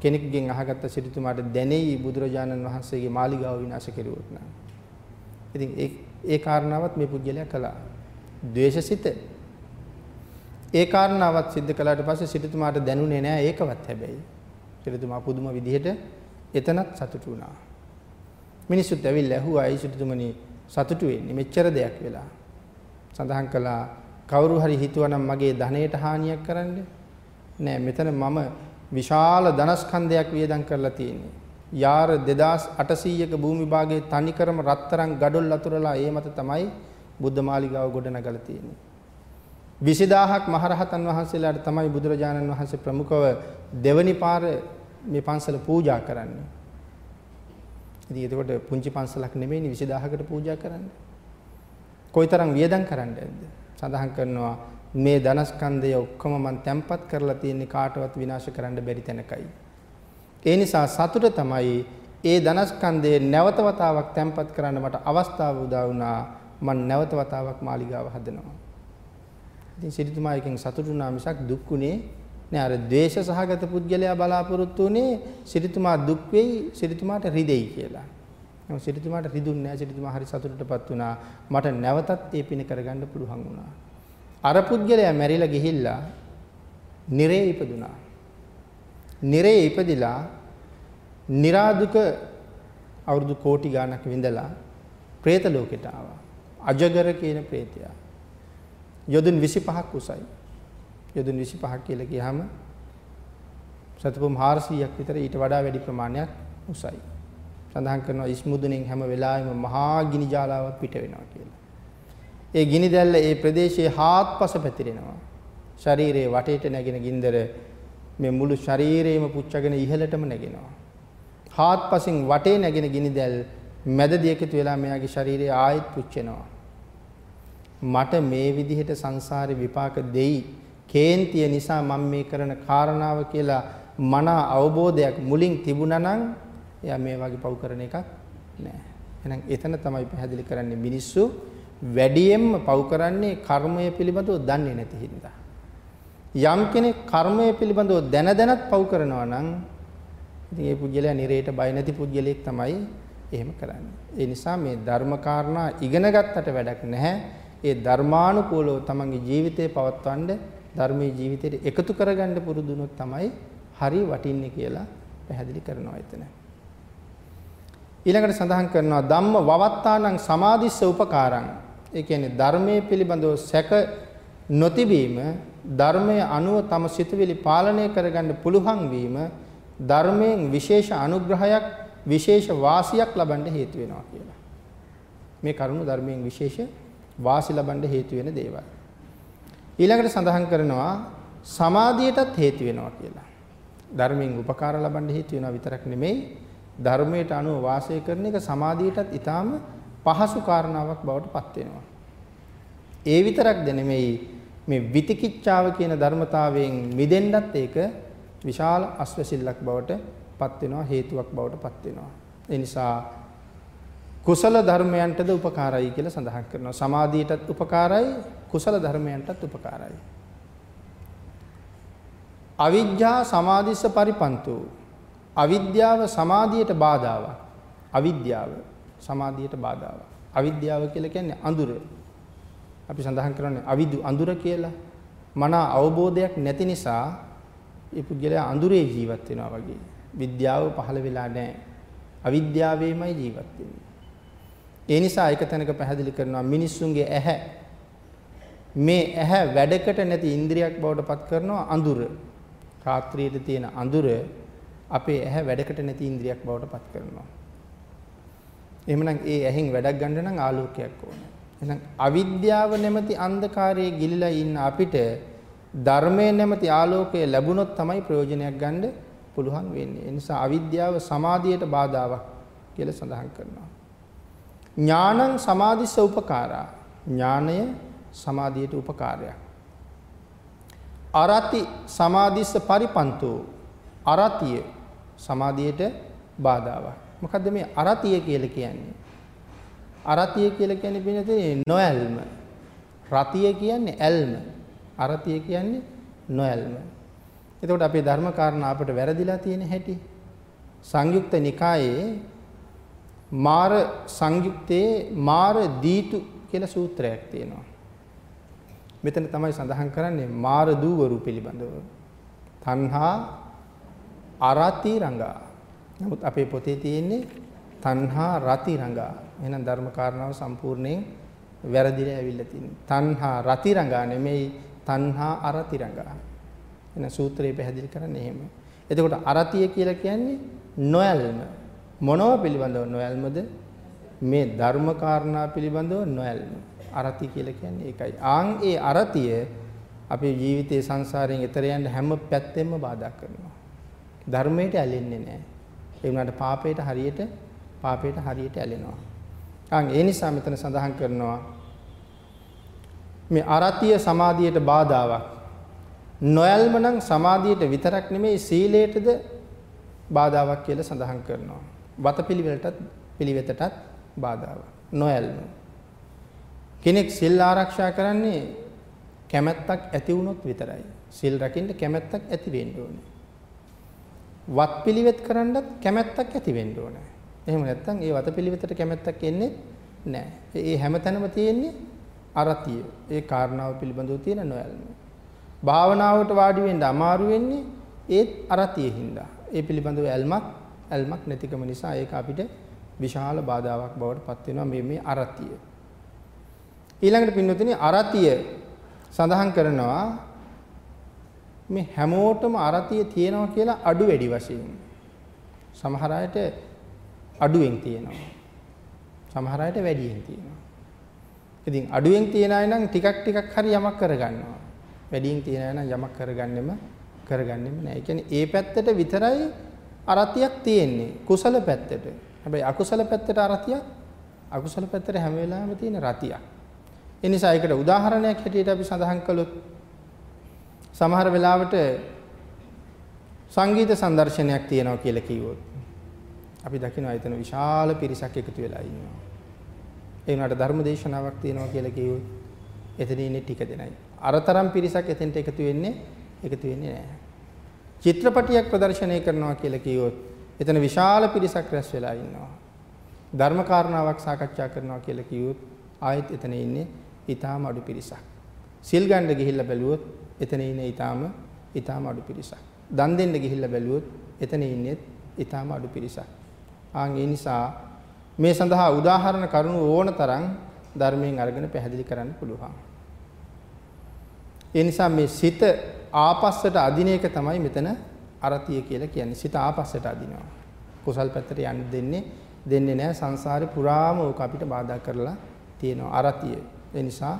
කෙනෙක්ගෙන් අහගත්ත සිටුතුමාට දැනෙයි බුදුරජාණන් වහන්සේගේ මාලිගාව විනාශ කෙරුවොත් නම්. ඉතින් ඒ ඒ කාරණාවත් මේ පුද්ගලයා කළා. ද්වේෂසිත. ඒ කාරණාවත් සිද්ධ කළාට පස්සේ සිටුතුමාට දැනුනේ නෑ ඒකවත් හැබැයි. සිටුතුමා පුදුම විදිහට එතනත් සතුටු වුණා. මිනිස්සුත් ඇවිල්ලා ඇහුවා "අයි සිටුතුමනි සතුටු වෙන්නේ මෙච්චර දෙයක් වෙලා." සඳහන් කළා කවුරු හරි හිතුවනම් මගේ ධනයට හානියක් කරන්න නෑ මෙතන මම විශාල ධනස්කන්ධයක් වියදම් කරලා තියෙන්නේ. යාර 2800ක භූමි භාගයේ තනිකරම රත්තරන් ගඩොල් අතුරලා ඒ මත තමයි බුද්ධ මාලිගාව ගොඩනගලා තියෙන්නේ. 20000ක් මහරහතන් වහන්සේලාට තමයි බුදුරජාණන් වහන්සේ ප්‍රමුඛව දෙවනි පාර මේ පන්සල පූජා කරන්නේ. ඉතින් එතකොට පුංචි පන්සලක් නෙමෙයිනේ 20000කට පූජා කරන්නේ. කොයිතරම් වියදම් කරන්නද? සඳහන් කරනවා මේ ධනස්කන්ධය ඔක්කොම මම තැම්පත් කරලා තියෙන්නේ කාටවත් විනාශ කරන්න බැරි තැනකයි. ඒ නිසා සතුට තමයි ඒ ධනස්කන්ධයේ නැවත වතාවක් තැම්පත් කරන්න මට අවස්ථාව උදා වුණා. මම නැවත වතාවක් මාලිගාව හදනවා. ඉතින් සිරිතුමා එකෙන් සතුටු වුණා මිසක් දුක්ුණේ නේ අර ද්වේෂ සහගත පුද්ගලයා බලාපොරොත්තු වුණේ සිරිතුමා දුක් වෙයි සිරිතුමාට රිදෙයි කියලා. නමුත් සිරිතුමාට රිදුන්නේ නැහැ සිරිතුමා හරි සතුටටපත් වුණා. මට නැවතත් ඒ පින කරගන්න පුළුවන් වුණා. අර පුද්ගලයා මැරිලා ගිහිල්ලා නිරේ ඉපදුනා. නිරේ ඉපදිලා निराදුක අවුරුදු කෝටි ගාණක් විඳලා പ്രേත ලෝකෙට ආවා. අජගර කියන പ്രേතයා. යොදුන් 25ක් උසයි. යොදුන් 25ක් කියලා කියහම සතපොම් 400ක් විතර ඊට වඩා වැඩි ප්‍රමාණයක් උසයි. සඳහන් කරනවා ඉස්මුදුනෙන් හැම වෙලාවෙම මහා ගිනි ජාලාවක් පිට වෙනවා කියලා. ඒ ගිනි දැල්ල ඒ ප්‍රදේශයේ හාත්පස පැතිරෙනවා. ශරීරයේ වටේට නැගෙන ගින්දර මේ මුළු ශරීරයේම පුච්චගෙන ඉහළටම නැගෙනවා. හාත්පසින් වටේ නැගෙන ගිනි දැල් මැදදී එකතු වෙලා මෙයාගේ ශරීරය ආයෙත් පුච්චෙනවා. මට මේ විදිහට සංසාරේ විපාක දෙයි කේන්තිය නිසා මම මේ කරන කාරණාව කියලා මන අවබෝධයක් මුලින් තිබුණා නම් එයා මේ වගේ පව් කරන එකක් නෑ. එහෙනම් එතන තමයි පැහැදිලි කරන්නේ මිනිස්සු වැඩියෙන්ම පව් කරන්නේ කර්මය පිළිබඳව දන්නේ නැති හින්දා. යම් කෙනෙක් කර්මය පිළිබඳව දැන දැනත් පව් කරනවා නම් ඉතින් ඒ පුජ්‍යලයා නිරේට බය නැති පුජ්‍යලෙක් තමයි එහෙම කරන්නේ. ඒ නිසා මේ ධර්ම කාරණා ඉගෙන ගත්තට වැඩක් නැහැ. ඒ ධර්මානුකූලව තමන්ගේ ජීවිතේ පවත්වන්න ධර්මයේ ජීවිතයට එකතු කරගන්න පුරුදුනොත් තමයි හරි වටින්නේ කියලා පැහැදිලි කරනවා එතන. ඊළඟට සඳහන් කරනවා ධම්ම වවත්තානං සමාධිස්ස උපකාරං. ඒ කියන්නේ ධර්මයේ පිළිබඳව සැක නොතිබීම ධර්මයේ අනුව තම සිතුවිලි පාලනය කරගන්න පුළුවන් වීම ධර්මයෙන් විශේෂ අනුග්‍රහයක් විශේෂ වාසියක් ලබන්න හේතු වෙනවා කියලා. මේ කරුණු ධර්මයෙන් විශේෂ වාසි ලබන්න හේතු වෙන දේවල්. ඊළඟට සඳහන් කරනවා සමාධියටත් හේතු වෙනවා කියලා. ධර්මයෙන් උපකාර ලබන්න හේතු වෙනවා විතරක් නෙමෙයි ධර්මයට අනුව වාසය කරන එක සමාධියටත් ඊටාම පහසු කාරණාවක් බවට පත් වෙනවා. ඒ විතරක්ද නෙමෙයි මේ විතිකිච්ඡාව කියන ධර්මතාවයෙන් මිදෙන්නත් ඒක විශාල අස්වැසිල්ලක් බවට පත් වෙනවා හේතුවක් බවට පත් වෙනවා. ඒ නිසා කුසල ධර්මයන්ටද උපකාරයි කියලා සඳහන් කරනවා. සමාධියටත් උපකාරයි, කුසල ධර්මයන්ටත් උපකාරයි. අවිජ්ජා සමාධිස්ස පරිපන්තු. අවිද්‍යාව සමාධියට බාධාවක්. අවිද්‍යාව සමාධියට බාධාවක්. අවිද්‍යාව කියලා කියන්නේ අඳුර. අපි සඳහන් කරන්නේ අවිදු අඳුර කියලා. මන අවබෝධයක් නැති නිසා ඒ පුද්ගලයා අඳුරේ ජීවත් වෙනවා වගේ. විද්‍යාව පහළ වෙලා නැහැ. අවිද්‍යාවෙමයි ජීවත් වෙන්නේ. ඒ නිසා එක තැනක පැහැදිලි කරනවා මිනිස්සුන්ගේ ඇහැ මේ ඇහැ වැඩකට නැති ඉන්ද්‍රියක් බවට පත් කරනවා අඳුර. රාත්‍රියේ තියෙන අඳුර අපේ ඇහැ වැඩකට නැති ඉන්ද්‍රියක් බවට පත් කරනවා. එහෙමනම් ඒ ඇහෙන් වැඩක් ගන්න නම් ආලෝකයක් ඕනේ. එහෙනම් අවිද්‍යාව නැමැති අන්ධකාරයේ ගිලිලා ඉන්න අපිට ධර්මයේ නැමැති ආලෝකය ලැබුණොත් තමයි ප්‍රයෝජනයක් ගන්න පුළුවන් වෙන්නේ. ඒ නිසා අවිද්‍යාව සමාධියට බාධාවක් කියලා සඳහන් කරනවා. ඥානං සමාධිස්ස උපකාරා. ඥානය සමාධියට උපකාරයක්. අරති සමාධිස්ස පරිපන්තෝ. අරතිය සමාධියට බාධාවක්. මොකද්ද මේ අරතිය කියලා කියන්නේ? අරතිය කියලා කියන්නේ පින්නතේ නොඇල්ම. රතිය කියන්නේ ඇල්ම. අරතිය කියන්නේ නොඇල්ම. එතකොට අපේ ධර්ම කාරණා අපිට වැරදිලා තියෙන හැටි සංයුක්ත නිකායේ මාර සංයුක්තයේ මාර දීතු කියලා සූත්‍රයක් තියෙනවා. මෙතන තමයි සඳහන් කරන්නේ මාර දූවරු පිළිබඳව. තණ්හා අරති රංගා. නමුත් අපේ පොතේ තියෙන්නේ තණ්හා රති රංගා. එහෙනම් ධර්ම කාරණාව සම්පූර්ණයෙන් වැරදිලා ඇවිල්ලා තියෙනවා. තණ්හා රති රංගා නෙමෙයි තණ්හා අරති රංගා. එහෙනම් සූත්‍රය පැහැදිලි කරන්නේ එහෙම. එතකොට අරතිය කියලා කියන්නේ නොයල්ම. මොනව පිළිබඳව නොයල්මද? මේ ධර්ම කාරණා පිළිබඳව නොයල්ම. අරති කියලා කියන්නේ ඒකයි. ආන් ඒ අරතිය අපේ ජීවිතයේ සංසාරයෙන් එතර යන්න හැම පැත්තෙම බාධා කරනවා. ධර්මයට ඇලෙන්නේ නැහැ. ඒ වුණාට පාපයට හරියට පාපයට හරියට ඇලෙනවා. ආන් ඒ නිසා මෙතන සඳහන් කරනවා මේ අරතිය සමාධියට බාධාවක්. නොයල්ම නම් සමාධියට විතරක් නෙමෙයි සීලයටද බාධාවක් කියලා සඳහන් කරනවා. වතපිළිවෙලටත් පිළිවෙතටත් බාධාවක්. නොයල්ම. කෙනෙක් සිල් ආරක්ෂා කරන්නේ කැමැත්තක් ඇති වුණොත් විතරයි. සිල් රකින්න කැමැත්තක් ඇති වෙන්න ඕනේ. වත් පිළිවෙත් කරන්නත් කැමැත්තක් ඇති වෙන්න ඕනේ. එහෙම නැත්නම් ඒ වත පිළිවෙතට කැමැත්තක් එන්නේ නැහැ. ඒ හැමතැනම තියෙන්නේ අරතිය. ඒ කාරණාව පිළිබඳව තියෙන නොයල්ම. භාවනාවට වාඩි වෙන්න අමාරු වෙන්නේ ඒත් අරතියෙ හින්දා. ඒ පිළිබඳව ඇල්මක් ඇල්මක් නැතිකම නිසා ඒක අපිට විශාල බාධාවක් බවට පත් වෙනවා මේ මේ අරතිය. ඊළඟට පින්නතුනි අරතිය සඳහන් කරනවා මේ හැමෝටම අරතිය තියෙනවා කියලා අඩු වැඩි වශයෙන්. සමහර අයට අඩුවෙන් තියෙනවා. සමහර අයට වැඩියෙන් තියෙනවා. ඉතින් අඩුවෙන් තියන අය නම් ටිකක් ටිකක් හරි යමක් කරගන්නවා. වැඩියෙන් තියන අය නම් යමක් කරගන්නෙම කරගන්නෙම නෑ. ඒ කියන්නේ ඒ පැත්තට විතරයි අරතියක් තියෙන්නේ. කුසල පැත්තට. හැබැයි අකුසල පැත්තට අරතියක් අකුසල පැත්තට හැම වෙලාවෙම තියෙන රතියක්. ඒ නිසා ඒකට උදාහරණයක් හැටියට අපි සඳහන් කළොත් සමහර වෙලාවට සංගීත සංදර්ශනයක් තියෙනවා කියලා කිව්වොත් අපි දකිනවා එතන විශාල පිරිසක් එකතු වෙලා ඉන්නවා. ඒ වුණාට ධර්ම දේශනාවක් තියෙනවා කියලා කිව්වොත් එතන ඉන්නේ ටික දෙනයි. අරතරම් පිරිසක් එතෙන්ට එකතු වෙන්නේ එකතු වෙන්නේ නැහැ. චිත්‍රපටියක් ප්‍රදර්ශනය කරනවා කියලා කිව්වොත් එතන විශාල පිරිසක් රැස් වෙලා ඉන්නවා. ධර්ම කාරණාවක් සාකච්ඡා කරනවා කියලා කිව්වොත් ආයෙත් එතන ඉන්නේ ඊටාම අඩු පිරිසක්. සිල් ගන්න ගිහිල්ලා බැලුවොත් එතන ඉන්නේ ඊටාම ඊටාම අඩු පිරිසක්. දන් දෙන්න ගිහිල්ලා බැලුවොත් එතන ඉන්නේ ඊටාම අඩු පිරිසක්. ආන් ඒ නිසා මේ සඳහා උදාහරණ කරුණු ඕන තරම් ධර්මයෙන් අරගෙන පැහැදිලි කරන්න පුළුවන්. ඒ නිසා මේ සිත ආපස්සට අදින එක තමයි මෙතන අරතිය කියලා කියන්නේ. සිත ආපස්සට අදිනවා. කුසල් පැත්තට යන්න දෙන්නේ දෙන්නේ නැහැ. සංසාරේ පුරාම ඕක අපිට බාධා කරලා තියෙනවා. අරතිය. ඒ නිසා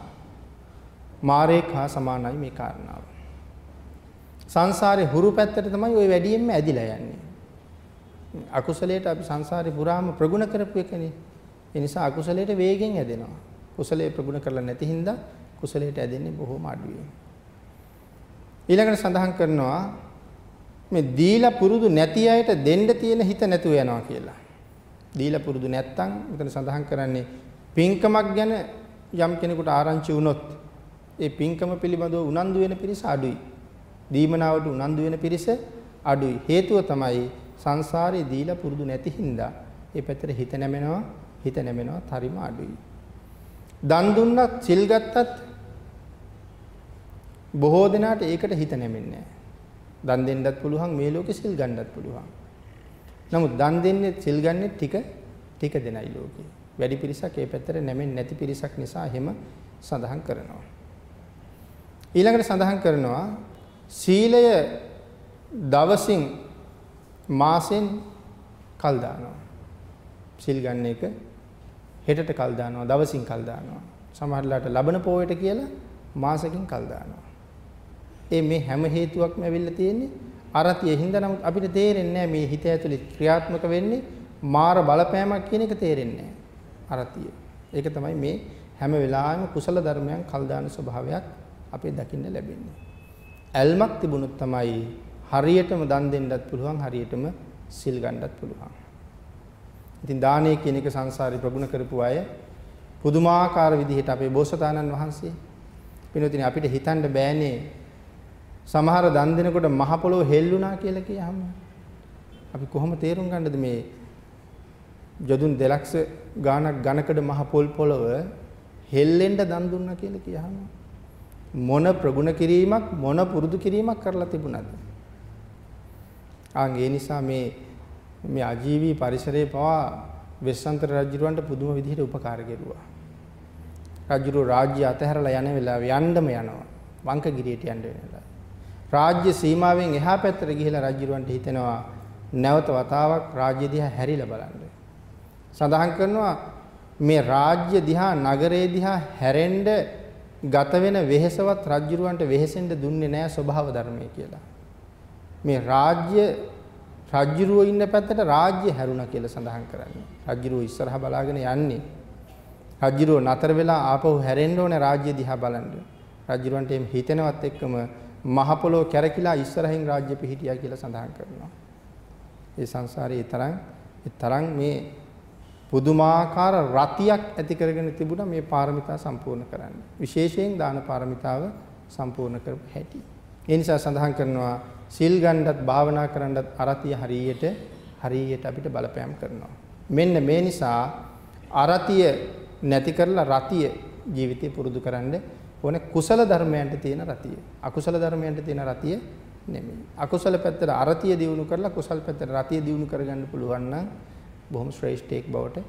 මාරේක හා සමානයි මේ කාරණාව. සංසාරේ හුරු පැත්තට තමයි ওই වැඩියෙන්ම ඇදිලා යන්නේ. අකුසලයට අපි සංසාරේ පුරාම ප්‍රගුණ කරපු එකනේ. ඒ නිසා අකුසලයට වේගෙන් ඇදෙනවා. කුසලයේ ප්‍රගුණ කරලා නැති හින්දා කුසලයට ඇදෙන්නේ බොහොම අඩුයි. ඊළඟට සඳහන් කරනවා මේ දීලා පුරුදු නැති අයට දෙන්න තියෙන හිත නැතුව යනවා කියලා. දීලා පුරුදු නැත්තම් මෙතන සඳහන් කරන්නේ පින්කමක් ගැන යම් කෙනෙකුට ආරංචි වුණොත් ඒ පින්කම පිළිබඳව උනන්දු වෙන පිරිස අඩුයි. දීමනාවට උනන්දු වෙන පිරිස අඩුයි. හේතුව තමයි සංසාරේ දීලා පුරුදු නැති හින්දා ඒ පැත්තට හිත නැමෙනවා හිත නැමෙනවා හරිම අඩුයි. දන් දුන්නත් සිල් ගත්තත් බොහෝ දෙනාට ඒකට හිත නැමෙන්නේ දන් දෙන්නත් පුළුවන් මේ ලෝකේ සිල් ගන්නත් පුළුවන්. නමුත් දන් දෙන්නේ සිල් ගන්නේ ටික ටික දෙනයි ලෝකේ. වැඩි පිරිසක් ඒ පැත්තට නැමෙන්නේ නැති පිරිසක් නිසා එහෙම සඳහන් කරනවා. ඊළඟට සඳහන් කරනවා සීලය දවසින් මාසෙන් කල් දානවා. සිල් ගන්න එක හෙටට කල් දානවා දවසින් කල් දානවා. සමහරලාට ලබන පොයට කියලා මාසකින් කල් දානවා. ඒ මේ හැම හේතුවක්ම ඇවිල්ලා තියෙන්නේ අරතිය හින්දා නමුත් අපිට තේරෙන්නේ මේ හිත ඇතුලේ ක්‍රියාත්මක වෙන්නේ මාර බලපෑමක් කියන එක තේරෙන්නේ අරතිය. ඒක තමයි මේ හැම වෙලාවෙම කුසල ධර්මයන් කල් දාන ස්වභාවයක් අපේ දකින්න ලැබෙන්නේ. ඇල්මක් තිබුණොත් තමයි හරියටම දන් දෙන්නත් පුළුවන් හරියටම සිල් ගන්නත් පුළුවන්. ඉතින් දානය කියන එක සංසාරේ ප්‍රගුණ කරපු අය පුදුමාකාර විදිහට අපේ බෝසතාණන් වහන්සේ පිනොතින අපිට හිතන්න බෑනේ සමහර දන් දෙනකොට මහ පොළොව හෙල්ලුණා කියලා කියහම අපි කොහොම තේරුම් ගන්නද මේ යදුන් 2 ගාණක් ඝනකඩ මහ පොල් පොළොව හෙල්ලෙන්න දන් දුන්නා කියලා කියහම මොන ප්‍රගුණ කිරීමක් මොන පුරුදු කිරීමක් කරලා තිබුණාද ආන් ඒ නිසා මේ මේ අජීවී පරිසරයේ පවා වෙස්සන්තර රජුරවන්ට පුදුම විදිහට උපකාර කෙරුවා. රජුරු රාජ්‍ය අතහැරලා යන වෙලාව යන්නම යනවා. වංකගිරියට යන්න වෙනවා. රාජ්‍ය සීමාවෙන් එහා පැත්තට ගිහිලා රජුරවන්ට හිතෙනවා නැවත වතාවක් රාජ්‍ය දිහා හැරිලා බලන්න. සඳහන් කරනවා මේ රාජ්‍ය දිහා නගරේ දිහා හැරෙන්න ගත වෙන වෙහෙසවත් රජුරවන්ට වෙහෙසෙන්න දුන්නේ නැහැ ස්වභාව ධර්මයේ කියලා. මේ රාජ්‍ය රජ්ජුරුව ඉන්න පැත්තට රාජ්‍ය හැරුණා කියලා සඳහන් කරන්නේ. රජ්ජුරුව ඉස්සරහා බලාගෙන යන්නේ. රජ්ජුරුව නතර වෙලා ආපහු හැරෙන්න ඕනේ රාජ්‍ය දිහා බලන්න. රජ්ජුරුවන්ට එම් හිතෙනවත් එක්කම මහ පොළොව කැරකිලා ඉස්සරහින් රාජ්‍ය පිහිටියා කියලා සඳහන් කරනවා. ඒ සංසාරේ තරම් තරම් මේ පුදුමාකාර රතියක් ඇති කරගෙන තිබුණා මේ පාරමිතා සම්පූර්ණ කරන්න. විශේෂයෙන් දාන පාරමිතාව සම්පූර්ණ කරපු හැටි. ඒ නිසා සඳහන් කරනවා සිල් ගන්නත් භාවනා කරන්නත් අරතිය හරියට හරියට අපිට බලපෑම් කරනවා. මෙන්න මේ නිසා අරතිය නැති කරලා රතිය ජීවිතේ පුරුදු කරන්න ඕනේ කුසල ධර්මයන්ට තියෙන රතිය. අකුසල ධර්මයන්ට තියෙන රතිය නෙමෙයි. අකුසල පැත්තට අරතිය දිනු කරලා කුසල පැත්තට රතිය දිනු කරගන්න පුළුවන් නම් බොහොම ශ්‍රේෂ්ඨයෙක් බවට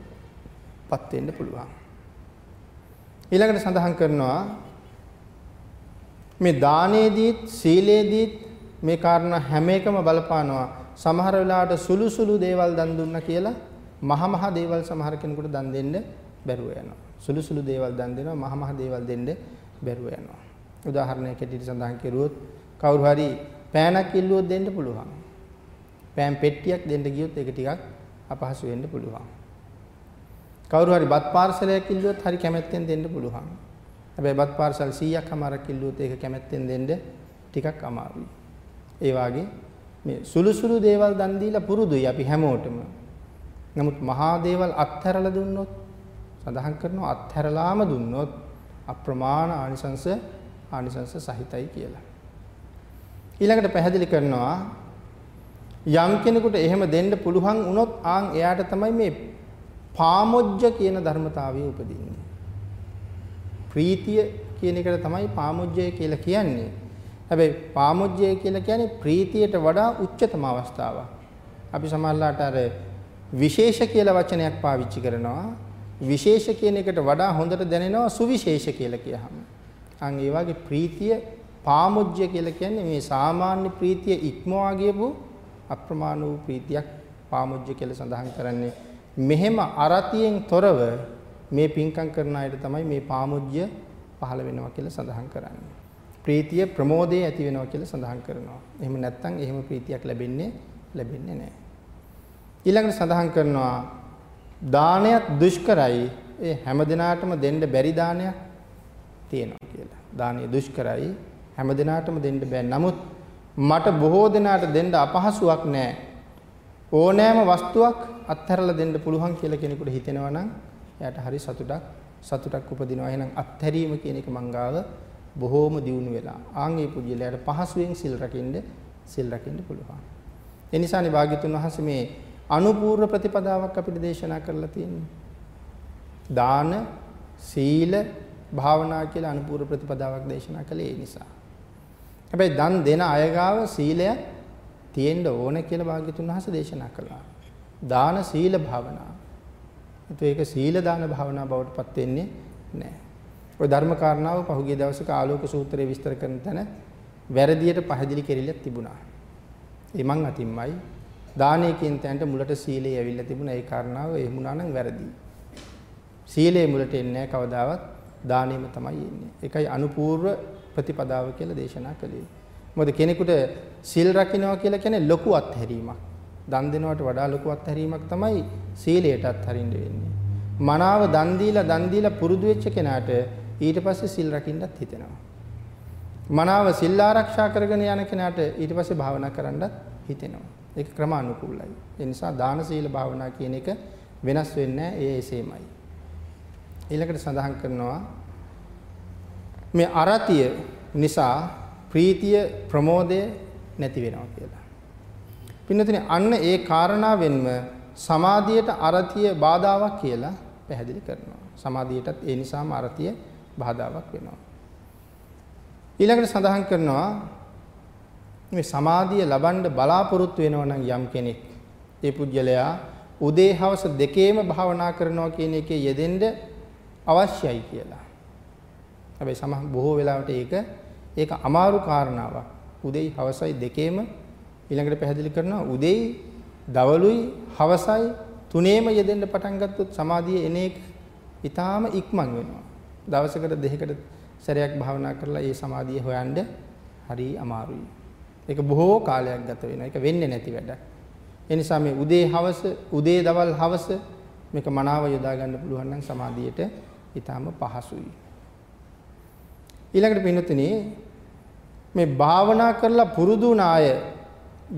පත් වෙන්න පුළුවන්. ඊළඟට සඳහන් කරනවා මේ දානයේදීත් සීලේදීත් මේ කාරණා හැම එකම බලපානවා. සමහර වෙලාවට සුළු සුළු දේවල් දන් දුන්නා කියලා මහ මහ දේවල් සමහර කෙනෙකුට දන් දෙන්න බැරුව යනවා. සුළු සුළු දේවල් දන් දෙනවා මහ මහ දේවල් දෙන්න බැරුව යනවා. උදාහරණයක් ඇටියට සඳහන් කෙරුවොත් කවුරු හරි පෑනක් ඉල්ලුවොත් දෙන්න පුළුවන්. පෑන් පෙට්ටියක් දෙන්න ගියොත් ඒක ටිකක් අපහසු වෙන්න පුළුවන්. කවුරු හරි බත් පාර්සලයක් ඉල්ලුවොත් හරි කැමැත්තෙන් දෙන්න පුළුවන්. හැබැයි බත් පාර්සල් 100ක් අමාරක් ඉල්ලුවොත් ඒක කැමැත්තෙන් දෙන්න ටිකක් අමාරුයි. ඒ වාගේ මේ සුළු සුළු දේවල් දන් දීලා පුරුදුයි අපි හැමෝටම. නමුත් මහා දේවල් අත්හැරලා දුන්නොත් සඳහන් කරනවා අත්හැරලාම දුන්නොත් අප්‍රමාණ ආනිසංස ආනිසංස සහිතයි කියලා. ඊළඟට පැහැදිලි කරනවා යම් කෙනෙකුට එහෙම දෙන්න පුළුවන් වුණොත් ආන් එයාට තමයි මේ පාමොජ්ජ කියන ධර්මතාවය උපදින්නේ. ප්‍රීතිය කියන එකට තමයි පාමොජ්ජය කියලා කියන්නේ. හැබැයි පාමොජ්ජය කියලා කියන්නේ ප්‍රීතියට වඩා උච්චතම අවස්ථාවක්. අපි සමහරලාට අර විශේෂ කියලා වචනයක් පාවිච්චි කරනවා. විශේෂ කියන එකට වඩා හොඳට දැනෙනවා සුවිශේෂ කියලා කියහම. අන් ඒ වගේ ප්‍රීතිය පාමුජ්‍ය කියලා කියන්නේ මේ සාමාන්‍ය ප්‍රීතිය ඉක්මවා ගියපු අප්‍රමාණ වූ ප්‍රීතියක් පාමුජ්‍ය කියලා සඳහන් කරන්නේ. මෙහෙම අරතියෙන් තොරව මේ පින්කම් කරන අයට තමයි මේ පාමුජ්‍ය පහළ වෙනවා කියලා සඳහන් කරන්නේ. ප්‍රීතිය ප්‍රමෝදයේ ඇති වෙනවා කියලා සඳහන් කරනවා. එහෙම නැත්නම් එහෙම ප්‍රීතියක් ලැබෙන්නේ ලැබෙන්නේ නැහැ. ඊළඟට සඳහන් කරනවා දානයක් දුෂ්කරයි. ඒ හැම දිනාටම දෙන්න බැරි දානයක් තියෙනවා කියලා. දානය දුෂ්කරයි. හැම දිනාටම දෙන්න බෑ. නමුත් මට බොහෝ දිනාට දෙන්න අපහසුයක් නෑ. ඕනෑම වස්තුවක් අත්හැරලා දෙන්න පුළුවන් කියලා කෙනෙකුට හිතෙනවා නම් එයාට හරි සතුටක් සතුටක් උපදිනවා. එහෙනම් අත්හැරීම කියන එක මංගාව බොහෝම දියුණු වෙලා. ආන්ගේ පුජ්‍යලයට පහසුවෙන් සිල් රකින්න සිල් රකින්න පුළුවන්. ඒ නිසානේ භාග්‍යතුන් වහන්සේ මේ අනුපූර්ව ප්‍රතිපදාවක් අපිට දේශනා කරලා තියෙන්නේ. දාන, සීල, භාවනා කියලා අනුපූර්ව ප්‍රතිපදාවක් දේශනා කළේ ඒ නිසා. හැබැයි දන් දෙන අය ගාව සීලය තියෙන්න ඕන කියලා භාග්‍යතුන් වහන්සේ දේශනා කළා. දාන, සීල, භාවනා. ඒක සීල දාන භාවනා බවට පත් වෙන්නේ නැහැ. ওই ධර්ම කාරණාව පහුගිය දවසක ආලෝක සූත්‍රයේ විස්තර කරන තැන වැරදියට පැහැදිලි කෙරිල්ලක් තිබුණා. ඒ මං අතින්මයි දානය කියන තැනට මුලට සීලය ඇවිල්ලා තිබුණා. ඒ කාරණාව එහෙමුණා නම් වැරදි. සීලය මුලට එන්නේ කවදාවත් දානෙම තමයි එන්නේ. ඒකයි අනුපූර්ව ප්‍රතිපදාව කියලා දේශනා කළේ. මොකද කෙනෙකුට සීල් රකින්නවා කියලා කියන්නේ ලොකු අත්හැරීමක්. දන් දෙනවට වඩා ලොකු අත්හැරීමක් තමයි සීලයට අත්හරින්න වෙන්නේ. මනාව දන් දීලා දන් දීලා පුරුදු වෙච්ච කෙනාට ඊට පස්සේ සිල් රකින්නත් හිතෙනවා. මනාව සිල් ආරක්ෂා කරගෙන යන කෙනාට ඊට පස්සේ භාවනා කරන්නත් හිතෙනවා. ඒක ක්‍රමානුකූලයි. ඒ නිසා දාන සීල භාවනා කියන එක වෙනස් වෙන්නේ ඒ එසේමයි. ඊළඟට සඳහන් කරනවා මේ අරතිය නිසා ප්‍රීතිය ප්‍රමෝදය නැති වෙනවා කියලා. පින්නතුනේ අන්න ඒ කාරණාවෙන්ම සමාධියට අරතිය බාධාවක් කියලා පැහැදිලි කරනවා. සමාධියටත් ඒ නිසාම අරතිය බාධාවක් වෙනවා. ඊළඟට සඳහන් කරනවා මේ සමාධිය ලබන්න බලාපොරොත්තු වෙනවා නම් යම් කෙනෙක් ඒ පුජ්‍යලයා උදේ හවස දෙකේම භාවනා කරනවා කියන එකේ යෙදෙන්න අවශ්‍යයි කියලා. හැබැයි සමහ බොහෝ වෙලාවට ඒක ඒක අමාරු කාරණාවක්. උදේයි හවසයි දෙකේම ඊළඟට පැහැදිලි කරනවා උදේයි දවලුයි හවසයි තුනේම යෙදෙන්න පටන් ගත්තොත් සමාධිය එන එක ඊටාම ඉක්මන් වෙනවා. දවසකට දෙකකට සැරයක් භාවනා කරලා ඒ සමාධිය හොයන්න හරි අමාරුයි. ඒක බොහෝ කාලයක් ගත වෙනවා. ඒක වෙන්නේ නැති වැඩක්. ඒ නිසා මේ උදේ හවස, උදේ දවල් හවස මේක මනාව යොදා ගන්න පුළුවන් නම් සමාධියට ඊටාම පහසුයි. ඊළඟට පින්නතුනේ මේ භාවනා කරලා පුරුදු වුණ අය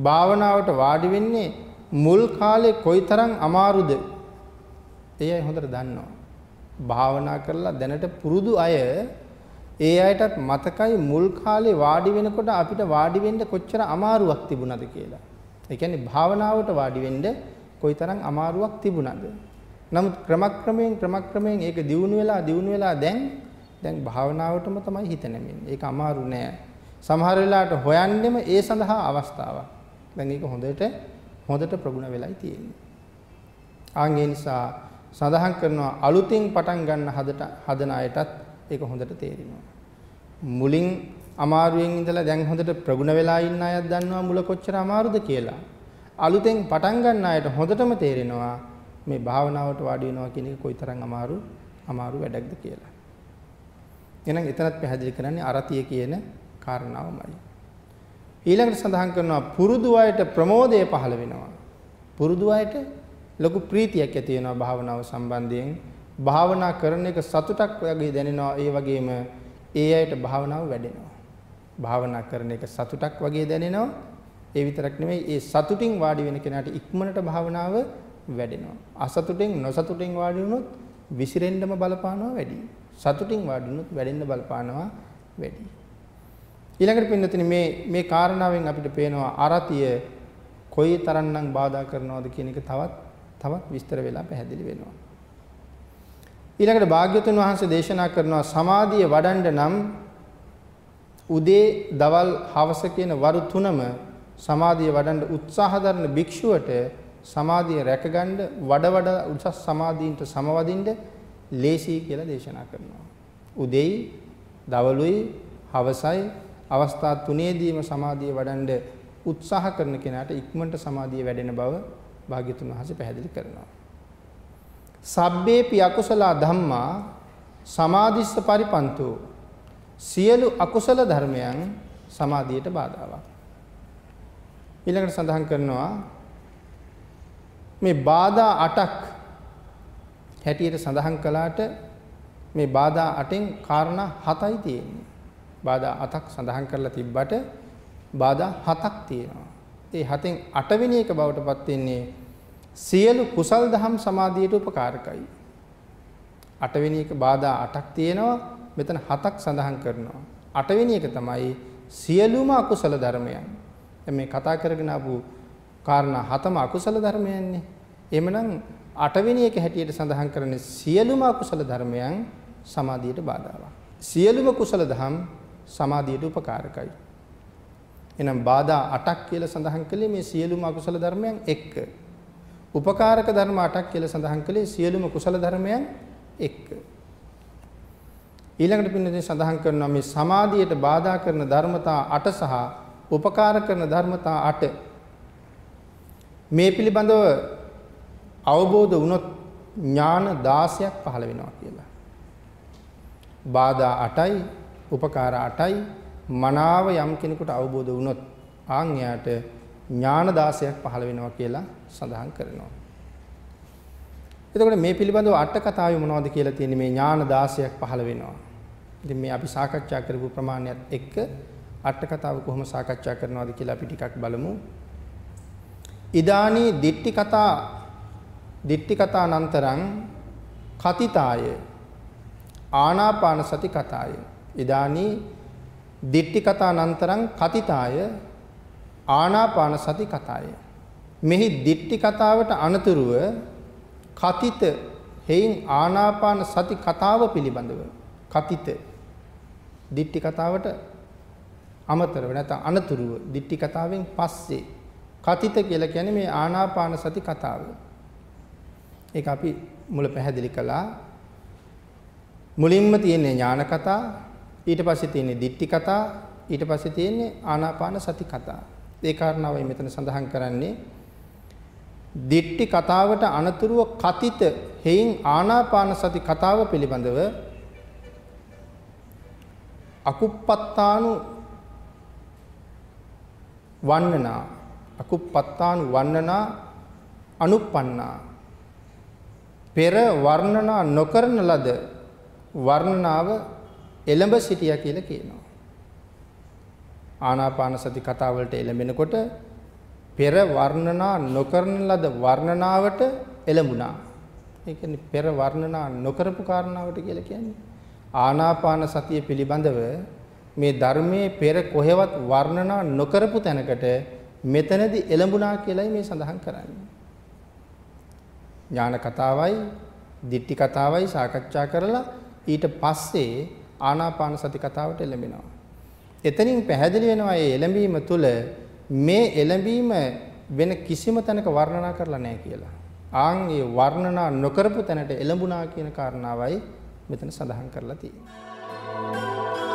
භාවනාවට වාඩි වෙන්නේ මුල් කාලේ කොයිතරම් අමාරුද? ඒ අය හොඳට දන්නවා. භාවනා කරලා දැනට පුරුදු අය ඒ අයටත් මතකයි මුල් කාලේ වාඩි වෙනකොට අපිට වාඩි වෙන්න කොච්චර අමාරුවක් තිබුණද කියලා. ඒ කියන්නේ භාවනාවට වාඩි වෙන්න කොයිතරම් අමාරුවක් තිබුණද. නමුත් ක්‍රමක්‍රමයෙන් ක්‍රමක්‍රමයෙන් ඒක දියුණු වෙලා දියුණු වෙලා දැන් දැන් භාවනාවටම තමයි හිත නැමෙන්නේ. ඒක අමාරු නෑ. සමහර වෙලාවට හොයන්නෙම ඒ සඳහා අවස්ථාවක්. දැන් ඒක හොඳට හොඳට ප්‍රගුණ වෙලයි තියෙන්නේ. ආන් ඒ නිසා සඳහන් කරනවා අලුතින් පටන් ගන්න හදට හදන අයටත් ඒක හොඳට තේරෙනවා. මුලින් අමාරුවෙන් ඉඳලා දැන් හොඳට ප්‍රගුණ වෙලා ඉන්න අයත් දන්නවා මුල කොච්චර අමාරුද කියලා. අලුතෙන් පටන් ගන්න අයට හොඳටම තේරෙනවා මේ භාවනාවට වාඩි වෙනවා කියන එක කොයිතරම් අමාරු අමාරු වැඩක්ද කියලා. එහෙනම් එතනත් පැහැදිලි කරන්නේ අරතිය කියන කාරණාවමයි. ඊළඟට සඳහන් කරනවා පුරුදු අයට ප්‍රමෝදය පහළ වෙනවා. පුරුදු අයට ලොකු ප්‍රීතියක් ඇති වෙනවා භාවනාව සම්බන්ධයෙන්. භාවනා කරන එක සතුටක් වගේ දැනෙනවා. ඒ වගේම ඒ අයට භාවනාව වැඩෙනවා. භාවනා කරන එක සතුටක් වගේ දැනෙනවා. ඒ විතරක් නෙමෙයි ඒ සතුටින් වාඩි වෙන කෙනාට ඉක්මනට භාවනාව වැඩෙනවා. අසතුටින් නොසතුටින් වාඩි වුණොත් විසිරෙන්නම බලපානවා වැඩි. සතුටින් වාඩි වුණොත් වැඩෙන්න බලපානවා වැඩි. ඊළඟට පින්නතුනි මේ මේ කාරණාවෙන් අපිට පේනවා අරතිය කොයි තරම්නම් බාධා කරනවද කියන එක තවත් තවත් විස්තර වෙලා පැහැදිලි වෙනවා. ඊළඟට භාග්‍යතුන් වහන්සේ දේශනා කරනවා සමාධිය වඩන්න නම් උදේ දවල් හවස කියන වරු තුනම සමාධිය වඩන්න උත්සාහ දරන භික්ෂුවට සමාධිය රැකගන්න වඩ වඩා උසස් සමාධීන්ට සමවදින්න ලේසි කියලා දේශනා කරනවා. උදේයි, දවලුයි, හවසයි අවස්ථා තුනේදීම සමාධිය වඩන්න උත්සාහ කරන කෙනාට ඉක්මනට සමාධිය වැඩෙන බව භාග්‍යතුන් වහන්සේ පැහැදිලි කරනවා. සබ්බේපි අකුසල ධම්මා සමාධිස්ස පරිපන්තෝ සියලු අකුසල ධර්මයන් සමාධියට බාධාවක්. ඊළඟට සඳහන් කරනවා මේ බාධා 8ක් හැටියට සඳහන් කළාට මේ බාධා 8න් කාරණා 7යි තියෙන්නේ. බාධා 8ක් සඳහන් කරලා තිබ්බට බාධා 7ක් තියෙනවා. ඒ 7න් 8 වෙනි එක බවට පත් වෙන්නේ සියලු කුසල් දහම් සමාධියට උපකාරකයි. 8 වෙනි එක බාධා 8ක් තියෙනවා. මෙතන 7ක් සඳහන් කරනවා. 8 වෙනි එක තමයි සියලුම අකුසල ධර්මයන්. දැන් මේ කතා කරගෙන ආපු කාරණා හතම අකුසල ධර්මයන්නේ. එhmenan 8 වෙනි එක හැටියට සඳහන් කරන්නේ සියලුම අකුසල ධර්මයන් සමාධියට බාධාවක්. සියලුම කුසල දහම් සමාධියට උපකාරකයි. එහෙනම් බාධා 8ක් කියලා සඳහන් කළේ මේ සියලුම අකුසල ධර්මයන් එක්ක. උපකාරක ධර්ම 8ක් කියලා සඳහන් කළේ සියලුම කුසල ධර්මයන් එක්ක. ඊළඟට පින්නදී සඳහන් කරනවා මේ සමාධියට බාධා කරන ධර්මතා 8 සහ උපකාර කරන ධර්මතා 8 මේ පිළිබඳව අවබෝධ වුණොත් ඥාන 16ක් පහළ වෙනවා කියලා. බාධා 8යි උපකාර 8යි මනාව යම් කෙනෙකුට අවබෝධ වුණොත් ආන් යාට ඥාන 16ක් පහළ වෙනවා කියලා සඳහන් කරනවා. එතකොට මේ පිළිබඳව අට කතාවේ මොනවද කියලා තියෙන්නේ මේ ඥාන 16ක් පහළ වෙනවා. ඉතින් මේ අපි සාකච්ඡා කරපු ප්‍රමාණයත් එක්ක අට කතාව කොහොම සාකච්ඡා කරනවද කියලා අපි ටිකක් බලමු. ඉදානී දිට්ටි කතා දිට්ටි කතා නන්තරං කතිතාය ආනාපාන සති කතාය ඉදානී දිට්ටි කතා නන්තරං කතිතාය ආනාපාන සති කතාය මෙහි දිට්ටි කතාවට අනතුරුව කතිත හේයින් ආනාපාන සති කතාව පිළිබඳව කතිත දිට්ටි කතාවට අමතරව නැත්නම් අනතුරුව දිට්ටි කතාවෙන් පස්සේ කතිත කියලා කියන්නේ මේ ආනාපාන සති කතාව. ඒක අපි මුල පැහැදිලි කළා. මුලින්ම තියෙන්නේ ඥාන කතා, ඊට පස්සේ තියෙන්නේ දිට්ටි කතා, ඊට පස්සේ තියෙන්නේ ආනාපාන සති කතා. ඒ කාරණාවයි මෙතන සඳහන් කරන්නේ. දිට්ටි කතාවට අනතුරුව කතිත හේයින් ආනාපාන සති කතාව පිළිබඳව අකුප්පත්තානු වන්නනා අකුප්පත්තානු වන්නනා අනුප්පන්නා පෙර වර්ණනා නොකරන ලද වර්ණනාව එළඹ සිටියා කියලා කියනවා. ආනාපාන සති කතා වලට එළඹෙනකොට පෙර වර්ණනා නොකරන ලද වර්ණනාවට එළඹුණා. ඒ කියන්නේ පෙර වර්ණනා නොකරපු කාරණාවට කියලා කියන්නේ ආනාපාන සතිය පිළිබඳව මේ ධර්මයේ පෙර කොහෙවත් වර්ණනා නොකරපු තැනකට මෙතනදී එළඹුණා කියලයි මේ සඳහන් කරන්නේ. ඥාන කතාවයි, ditthi කතාවයි සාකච්ඡා කරලා ඊට පස්සේ ආනාපාන සති කතාවට එළඹෙනවා. එතනින් පැහැදිලි වෙනවා මේ එළඹීම තුළ මේ එළඹීම වෙන කිසිම තැනක වර්ණනා කරලා නැහැ කියලා. ආන් ඒ වර්ණනා නොකරපු තැනට එළඹුණා කියන කාරණාවයි මෙතන සඳහන් කරලා තියෙන්නේ.